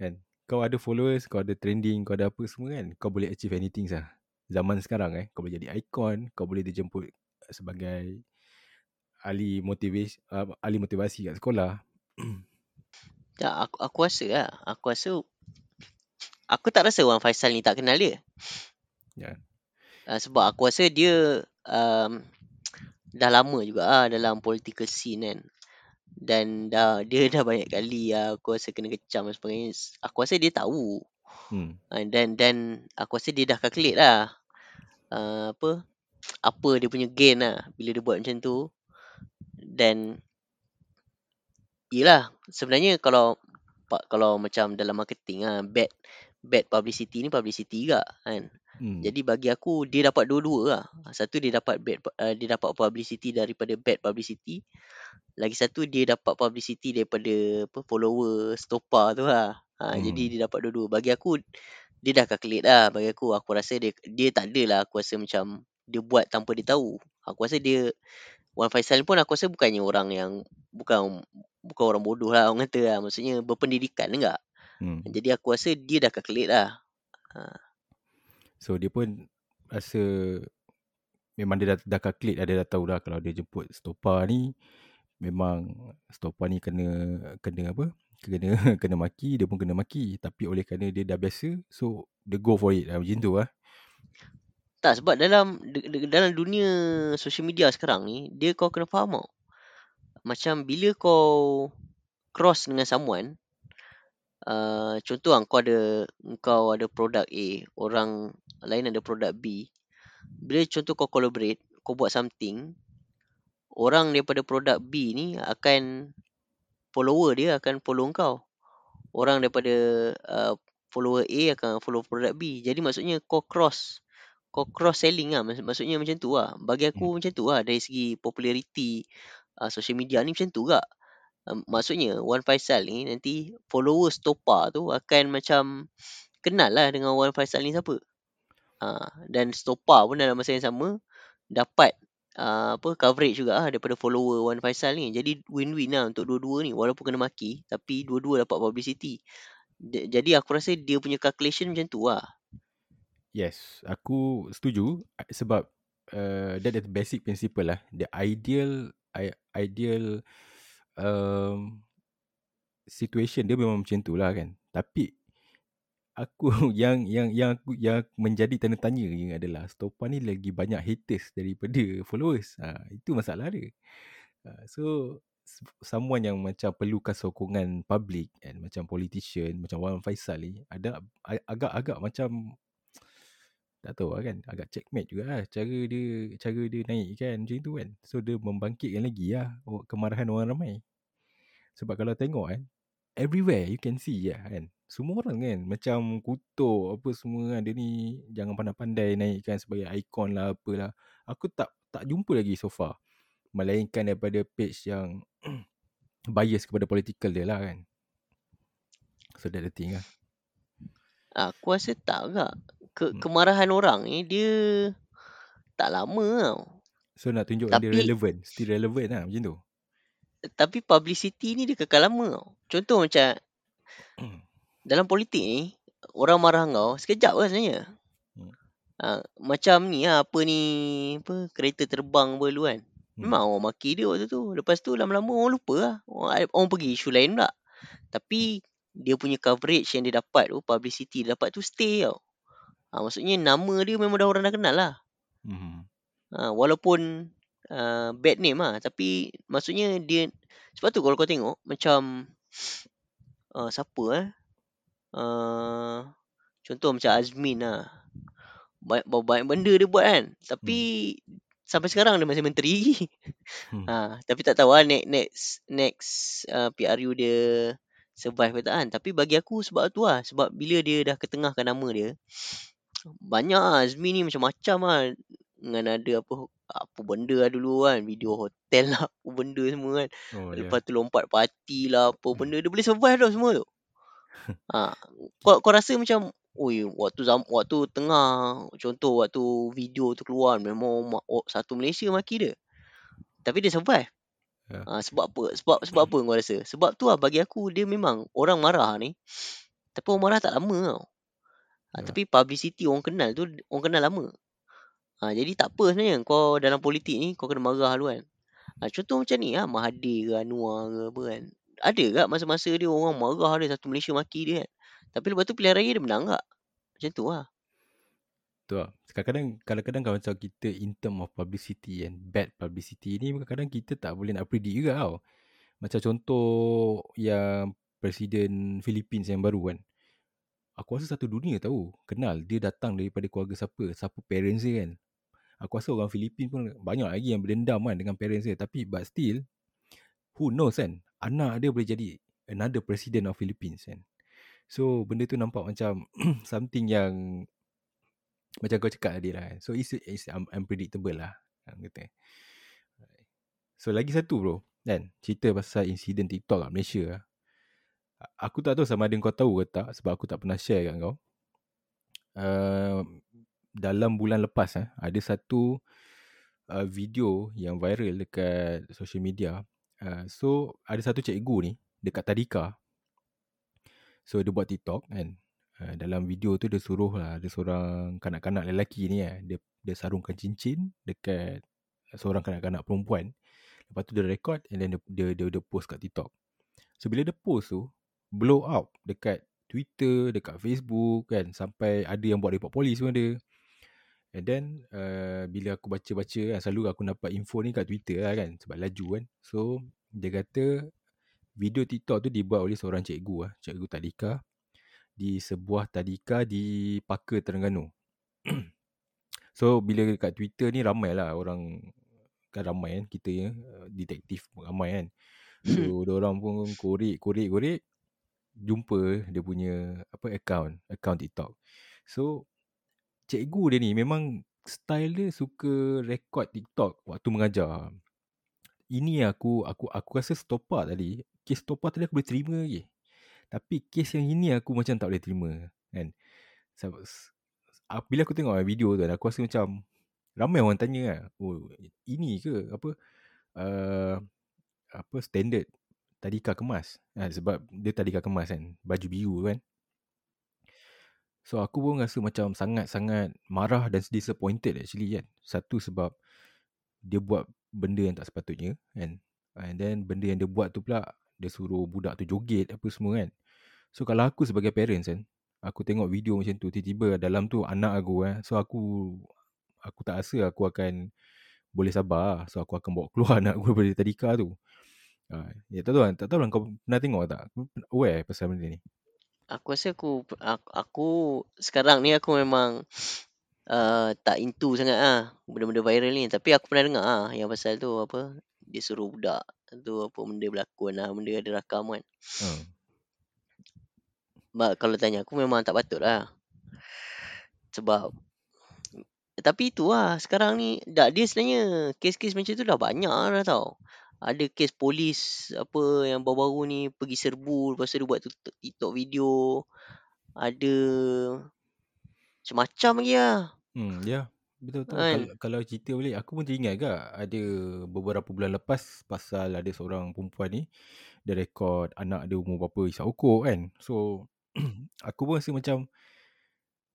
kan? Kau ada followers kau ada trending kau ada apa semua kan? Kau boleh achieve anything sah zaman sekarang eh kau boleh jadi ikon kau boleh dijemput sebagai ahli motivasi uh, ahli motivasi kat sekolah Tak, aku, aku rasa lah. Aku rasa... Aku tak rasa Wan Faisal ni tak kenal dia. Ya. Yeah. Uh, sebab aku rasa dia um, dah lama juga lah dalam political scene kan. Dan dah dia dah banyak kali uh, aku rasa kena kecam dan sebagainya. Aku rasa dia tahu. Hmm. Uh, dan dan aku rasa dia dah calculate lah. Uh, apa apa dia punya gain lah bila dia buat macam tu. Dan Yelah sebenarnya kalau kalau macam dalam marketing ah bad bad publicity ni publicity juga kan. Hmm. Jadi bagi aku dia dapat dua-dua lah. Satu dia dapat bad uh, dia dapat publicity daripada bad publicity. Lagi satu dia dapat publicity daripada apa follower stopa tu lah. Ha, hmm. jadi dia dapat dua-dua. Bagi aku dia dah calculate lah bagi aku. Aku rasa dia dia tak adalah aku rasa macam dia buat tanpa dia tahu. Aku rasa dia Wan Faisal pun aku rasa bukannya orang yang bukan bukan orang bodoh lah orang kata lah. Maksudnya berpendidikan enggak. Hmm. Jadi aku rasa dia dah calculate lah. Ha. So dia pun rasa memang dia dah, dah calculate lah. Dia dah tahu lah kalau dia jemput stopa ni. Memang stopa ni kena kena apa? Kena kena maki. Dia pun kena maki. Tapi oleh kerana dia dah biasa. So dia go for it lah. Macam tu lah. Tak sebab dalam dalam dunia social media sekarang ni. Dia kau kena faham tau macam bila kau cross dengan someone uh, contoh lah, kau ada kau ada produk A orang lain ada produk B bila contoh kau collaborate kau buat something orang daripada produk B ni akan follower dia akan follow kau orang daripada uh, follower A akan follow produk B jadi maksudnya kau cross kau cross selling lah maksudnya macam tu lah bagi aku hmm. macam tu lah dari segi populariti uh, social media ni macam tu juga. Uh, maksudnya Wan Faisal ni nanti followers Stopa tu akan macam kenal lah dengan Wan Faisal ni siapa. Uh, dan Stopa pun dalam masa yang sama dapat uh, apa coverage juga lah daripada follower Wan Faisal ni. Jadi win-win lah untuk dua-dua ni walaupun kena maki tapi dua-dua dapat publicity. D- jadi aku rasa dia punya calculation macam tu lah. Yes, aku setuju sebab uh, that is basic principle lah. The ideal ideal um, situation dia memang macam tu lah kan. Tapi aku yang yang yang aku yang menjadi tanda tanya ni adalah Stopa ni lagi banyak haters daripada followers. Ha, itu masalah dia. Ha, so someone yang macam perlukan sokongan public and macam politician macam Wan Faisal ni ada agak-agak macam tak tahu lah kan agak checkmate juga lah cara dia cara dia naik kan macam tu kan so dia membangkitkan lagi lah kemarahan orang ramai sebab kalau tengok kan everywhere you can see ya kan. Semua orang kan. Macam kutuk apa semua kan. Dia ni jangan pandai-pandai naikkan sebagai ikon lah apalah aku tak tak jumpa lagi so far. Melainkan daripada page yang bias kepada political dia lah kan. So that the thing lah. Aku rasa tak agak ke, hmm. kemarahan orang ni dia tak lama tau. So nak tunjuk tapi, dia relevant, still relevant lah macam tu. Tapi publicity ni dia kekal lama tau. Contoh macam hmm. dalam politik ni orang marah kau sekejap lah sebenarnya. Hmm. Ha, macam ni lah, apa ni apa kereta terbang apa dulu kan. Hmm. Memang orang maki dia waktu tu. Lepas tu lama-lama orang lupa lah. Orang, orang pergi isu lain pula. Tapi dia punya coverage yang dia dapat tu, publicity dia dapat tu stay tau. Ha, maksudnya nama dia memang dah orang dah kenal lah. Hmm. Ha, walaupun uh, bad name lah. Tapi maksudnya dia... Sebab tu kalau kau tengok macam... Uh, siapa eh? Uh, contoh macam Azmin lah. Banyak, banyak benda dia buat kan. Tapi... Hmm. Sampai sekarang dia masih menteri. hmm. ha, tapi tak tahu lah next, next, next uh, PRU dia survive ke tak kan. Tapi bagi aku sebab tu lah. Sebab bila dia dah ketengahkan nama dia. Banyak lah. Azmi ni macam-macam lah. Dengan ada apa apa benda lah dulu kan. Video hotel lah. Apa benda semua kan. Oh, Lepas yeah. tu lompat party lah. Apa hmm. benda. Dia boleh survive tau semua tu. ha, kau, kau rasa macam. Ui, waktu zam, waktu tengah. Contoh waktu video tu keluar. Memang oh, satu Malaysia maki dia. Tapi dia survive. Yeah. Ha, sebab apa? Sebab sebab apa kau rasa? Sebab tu lah bagi aku. Dia memang orang marah ni. Tapi orang marah tak lama tau. Ha, yeah. Tapi publicity orang kenal tu. Orang kenal lama. Ha, jadi tak apa sebenarnya kau dalam politik ni kau kena marah dulu kan. Ha, contoh macam ni lah Mahathir ke Anwar ke apa kan. Ada tak masa-masa dia orang marah dia satu Malaysia maki dia kan. Tapi lepas tu pilihan raya dia menang tak? Macam tu lah. Tu lah. Kadang-kadang, kadang-kadang kalau macam kita in term of publicity and bad publicity ni kadang-kadang kita tak boleh nak predict juga tau. Macam contoh yang Presiden Philippines yang baru kan. Aku rasa satu dunia tahu. Kenal dia datang daripada keluarga siapa. Siapa parents dia kan. Aku rasa orang Filipin pun banyak lagi yang berdendam kan dengan parents dia. Tapi but still, who knows kan, anak dia boleh jadi another president of Philippines kan. So benda tu nampak macam something yang macam kau cakap tadi lah kan. So it's, it's unpredictable lah. Kata. So lagi satu bro, kan, cerita pasal insiden TikTok kat Malaysia lah. Aku tak tahu sama ada kau tahu ke tak sebab aku tak pernah share kat kau. Uh, dalam bulan lepas eh, ada satu uh, video yang viral dekat social media. Uh, so ada satu cikgu ni dekat Tadika. So dia buat TikTok kan. Uh, dalam video tu dia suruh lah ada seorang kanak-kanak lelaki ni eh, dia dia sarungkan cincin dekat seorang kanak-kanak perempuan. Lepas tu dia record and then dia dia dia, dia post kat TikTok. So bila dia post tu blow up dekat Twitter, dekat Facebook kan sampai ada yang buat report polis pun ada. And then uh, bila aku baca-baca kan selalu aku dapat info ni kat Twitter lah kan sebab laju kan. So dia kata video TikTok tu dibuat oleh seorang cikgu lah, cikgu tadika di sebuah tadika di Paka Terengganu. so bila kat Twitter ni ramai lah orang kan ramai kan kita ya detektif ramai kan. So orang pun korek korek korek jumpa dia punya apa account account TikTok. So cikgu dia ni memang style dia suka record TikTok waktu mengajar. Ini aku aku aku rasa stopa tadi, kes stopa tadi aku boleh terima lagi. Tapi kes yang ini aku macam tak boleh terima kan. Sebab bila aku tengok video tu aku rasa macam ramai orang tanya kan, oh ini ke apa uh, apa standard tadika kemas. Ha, sebab dia tadika kemas kan, baju biru kan. So aku pun rasa macam sangat-sangat marah dan disappointed actually kan. Satu sebab dia buat benda yang tak sepatutnya kan. And then benda yang dia buat tu pula dia suruh budak tu joget apa semua kan. So kalau aku sebagai parents kan, aku tengok video macam tu tiba-tiba dalam tu anak aku kan. So aku aku tak rasa aku akan boleh sabar lah. So aku akan bawa keluar anak aku daripada tadika tu. Ha, ya tak tahu tak tahu lah kau pernah tengok tak? Aware pasal benda ni? Aku rasa aku aku, aku sekarang ni aku memang uh, tak into sangat ah benda-benda viral ni tapi aku pernah dengar ah yang pasal tu apa dia suruh budak tu apa benda berlakon lah benda ada rakam kan. Hmm. But, kalau tanya aku memang tak patut lah. Sebab tapi itu lah sekarang ni dah dia sebenarnya kes-kes macam tu dah banyak dah tau ada kes polis apa yang baru-baru ni pergi serbu lepas tu dia buat TikTok video ada macam-macam lagi lah hmm ya yeah. betul betul kan? kalau, kalau cerita boleh aku pun teringat ke ada beberapa bulan lepas pasal ada seorang perempuan ni dia rekod anak dia umur berapa isap ukur kan so aku pun rasa macam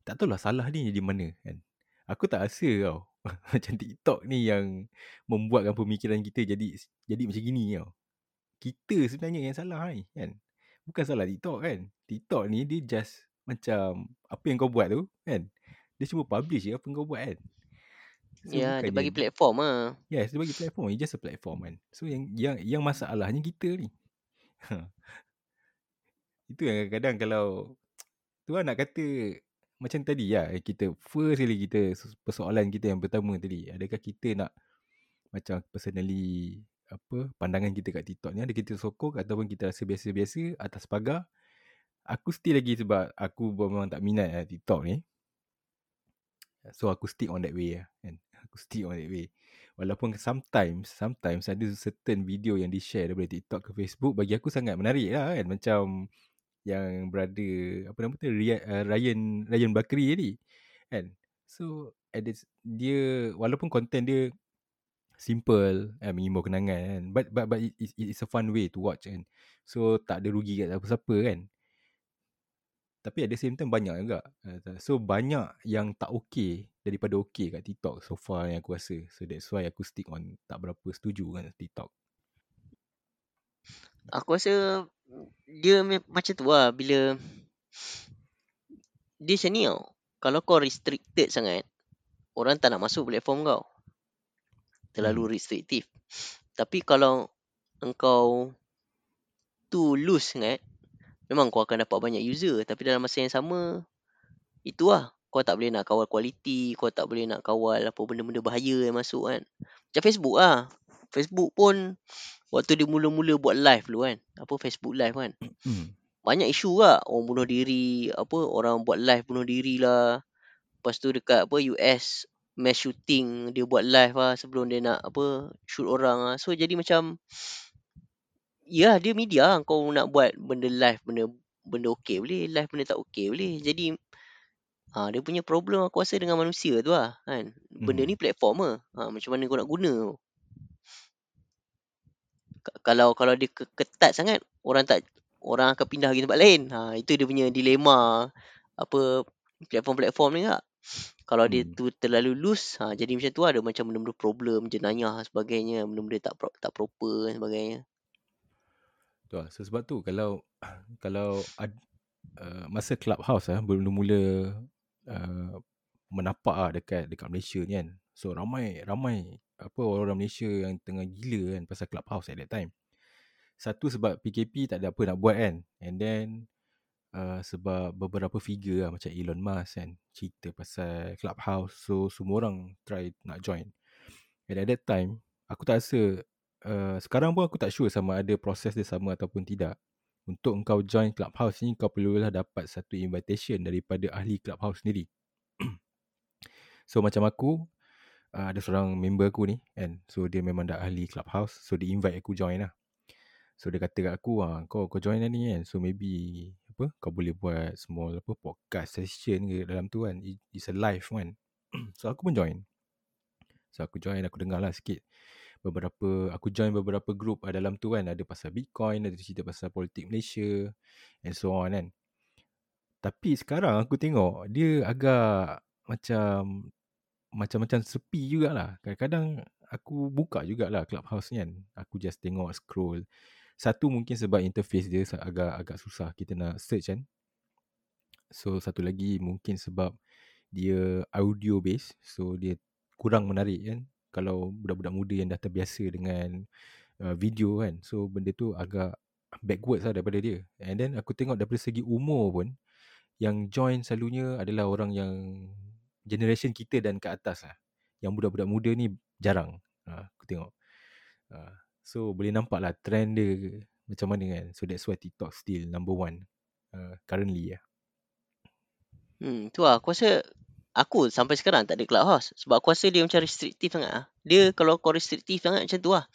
tak tahu lah salah ni di mana kan aku tak rasa tau macam TikTok ni yang membuatkan pemikiran kita jadi jadi macam gini tau. Kita sebenarnya yang salah ni kan. Bukan salah TikTok kan. TikTok ni dia just macam apa yang kau buat tu kan. Dia cuma publish je apa yang kau buat kan. So Ya, dia bagi platform ah. Yes, dia bagi platform. It's just a platform kan. So yang yang yang masalahnya kita ni. Itu yang kadang-kadang kalau tu lah nak kata macam tadi lah kita first kali kita persoalan kita yang pertama tadi adakah kita nak macam personally apa pandangan kita kat TikTok ni? Ada kita sokong ataupun kita rasa biasa-biasa atas pagar? Aku still lagi sebab aku memang tak minat lah TikTok ni. So aku stick on that way lah kan? Aku stick on that way. Walaupun sometimes sometimes ada certain video yang di share daripada TikTok ke Facebook bagi aku sangat menarik lah kan? Macam yang brother apa nama tu uh, Ryan Ryan Bakri tadi kan? So this, dia walaupun content dia simple eh, mengimbau kenangan kan? But but but it, it, it's a fun way to watch kan? So tak ada rugi kat siapa-siapa kan? Tapi at the same time banyak juga. So banyak yang tak okay daripada okay kat TikTok so far yang aku rasa. So that's why aku stick on tak berapa setuju kan TikTok. Aku rasa dia macam tu lah bila dia macam ni tau. Kalau kau restricted sangat, orang tak nak masuk platform kau. Terlalu hmm. restriktif. Tapi kalau engkau tu loose sangat, memang kau akan dapat banyak user. Tapi dalam masa yang sama, itu lah. Kau tak boleh nak kawal kualiti, kau tak boleh nak kawal apa benda-benda bahaya yang masuk kan. Macam Facebook lah. Facebook pun Waktu dia mula-mula buat live dulu kan. Apa Facebook live kan. Hmm. Banyak isu lah. Orang bunuh diri. Apa orang buat live bunuh diri lah. Lepas tu dekat apa US mass shooting dia buat live lah sebelum dia nak apa shoot orang lah. So jadi macam ya dia media lah. Kau nak buat benda live benda benda okey boleh. Live benda tak okey boleh. Jadi ha, dia punya problem aku rasa dengan manusia tu lah kan. Benda hmm. ni platform lah. Ha, macam mana kau nak guna tu kalau kalau dia ketat sangat orang tak orang akan pindah pergi tempat lain. Ha itu dia punya dilema apa platform-platform ni tak. Kalau hmm. dia tu terlalu loose, ha jadi macam tu ada macam benda-benda problem, jenayah sebagainya, benda-benda tak pro, tak proper dan sebagainya. Tu lah. So, sebab tu kalau kalau ad, uh, masa clubhouse ah uh, mula-mula uh, menapak ah dekat dekat Malaysia ni kan. So ramai ramai apa orang Malaysia yang tengah gila kan pasal clubhouse at that time. Satu sebab PKP tak ada apa nak buat kan. And then uh, sebab beberapa figure lah macam Elon Musk kan cerita pasal clubhouse. So semua orang try nak join. And at that time aku tak rasa uh, sekarang pun aku tak sure sama ada proses dia sama ataupun tidak. Untuk engkau join clubhouse ni kau perlulah dapat satu invitation daripada ahli clubhouse sendiri. so macam aku uh, ada seorang member aku ni kan. So dia memang dah ahli clubhouse. So dia invite aku join lah. So dia kata kat aku ah kau kau join lah ni kan. So maybe apa kau boleh buat small apa podcast session ke dalam tu kan. It's a live kan. So aku pun join. So aku join aku dengar lah sikit beberapa aku join beberapa group uh, dalam tu kan. Ada pasal bitcoin ada cerita pasal politik Malaysia and so on kan. Tapi sekarang aku tengok dia agak macam macam-macam sepi jugalah. Kadang-kadang aku buka jugalah clubhouse kan. Aku just tengok scroll. Satu mungkin sebab interface dia agak agak susah kita nak search kan. So satu lagi mungkin sebab dia audio base. So dia kurang menarik kan. Kalau budak-budak muda yang dah terbiasa dengan uh, video kan. So benda tu agak backwards lah daripada dia. And then aku tengok daripada segi umur pun. Yang join selalunya adalah orang yang generation kita dan ke atas lah. Yang budak-budak muda ni jarang. Ha, aku tengok. Ha, so boleh nampak lah trend dia macam mana kan. So that's why TikTok still number one uh, currently lah. Hmm, tu lah. Aku rasa aku sampai sekarang tak ada clubhouse. Sebab aku rasa dia macam restriktif sangat lah. Dia kalau kau restriktif sangat macam tu lah.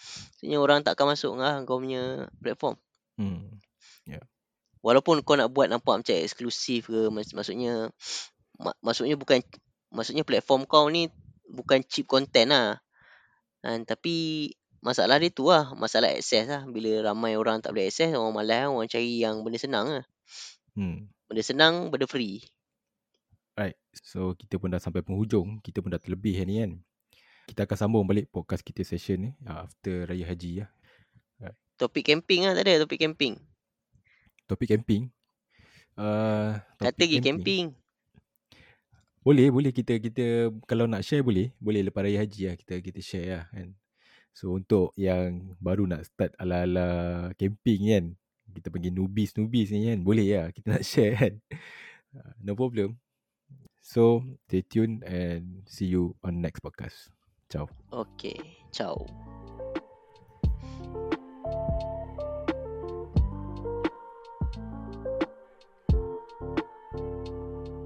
Sebenarnya orang tak akan masuk lah kau punya platform. Hmm. Yeah. Walaupun kau nak buat nampak macam eksklusif ke. Maksudnya mak, maksudnya bukan maksudnya platform kau ni bukan cheap content lah. Dan, tapi masalah dia tu lah. Masalah akses lah. Bila ramai orang tak boleh akses, orang malas lah. Orang cari yang benda senang lah. Hmm. Benda senang, benda free. Right. So, kita pun dah sampai penghujung. Kita pun dah terlebih ni kan. Kita akan sambung balik podcast kita session ni. After Raya Haji lah. Right. Topik camping lah tak ada? Topik camping. Topik camping? Uh, topik Kata pergi camping. camping. Boleh, boleh kita kita kalau nak share boleh. Boleh lepas raya haji lah kita kita share lah kan. So untuk yang baru nak start ala-ala camping kan. Kita panggil newbies-newbies ni kan. Boleh lah kita nak share kan. Ah, No problem. So stay tuned and see you on next podcast. Ciao. Okay, ciao.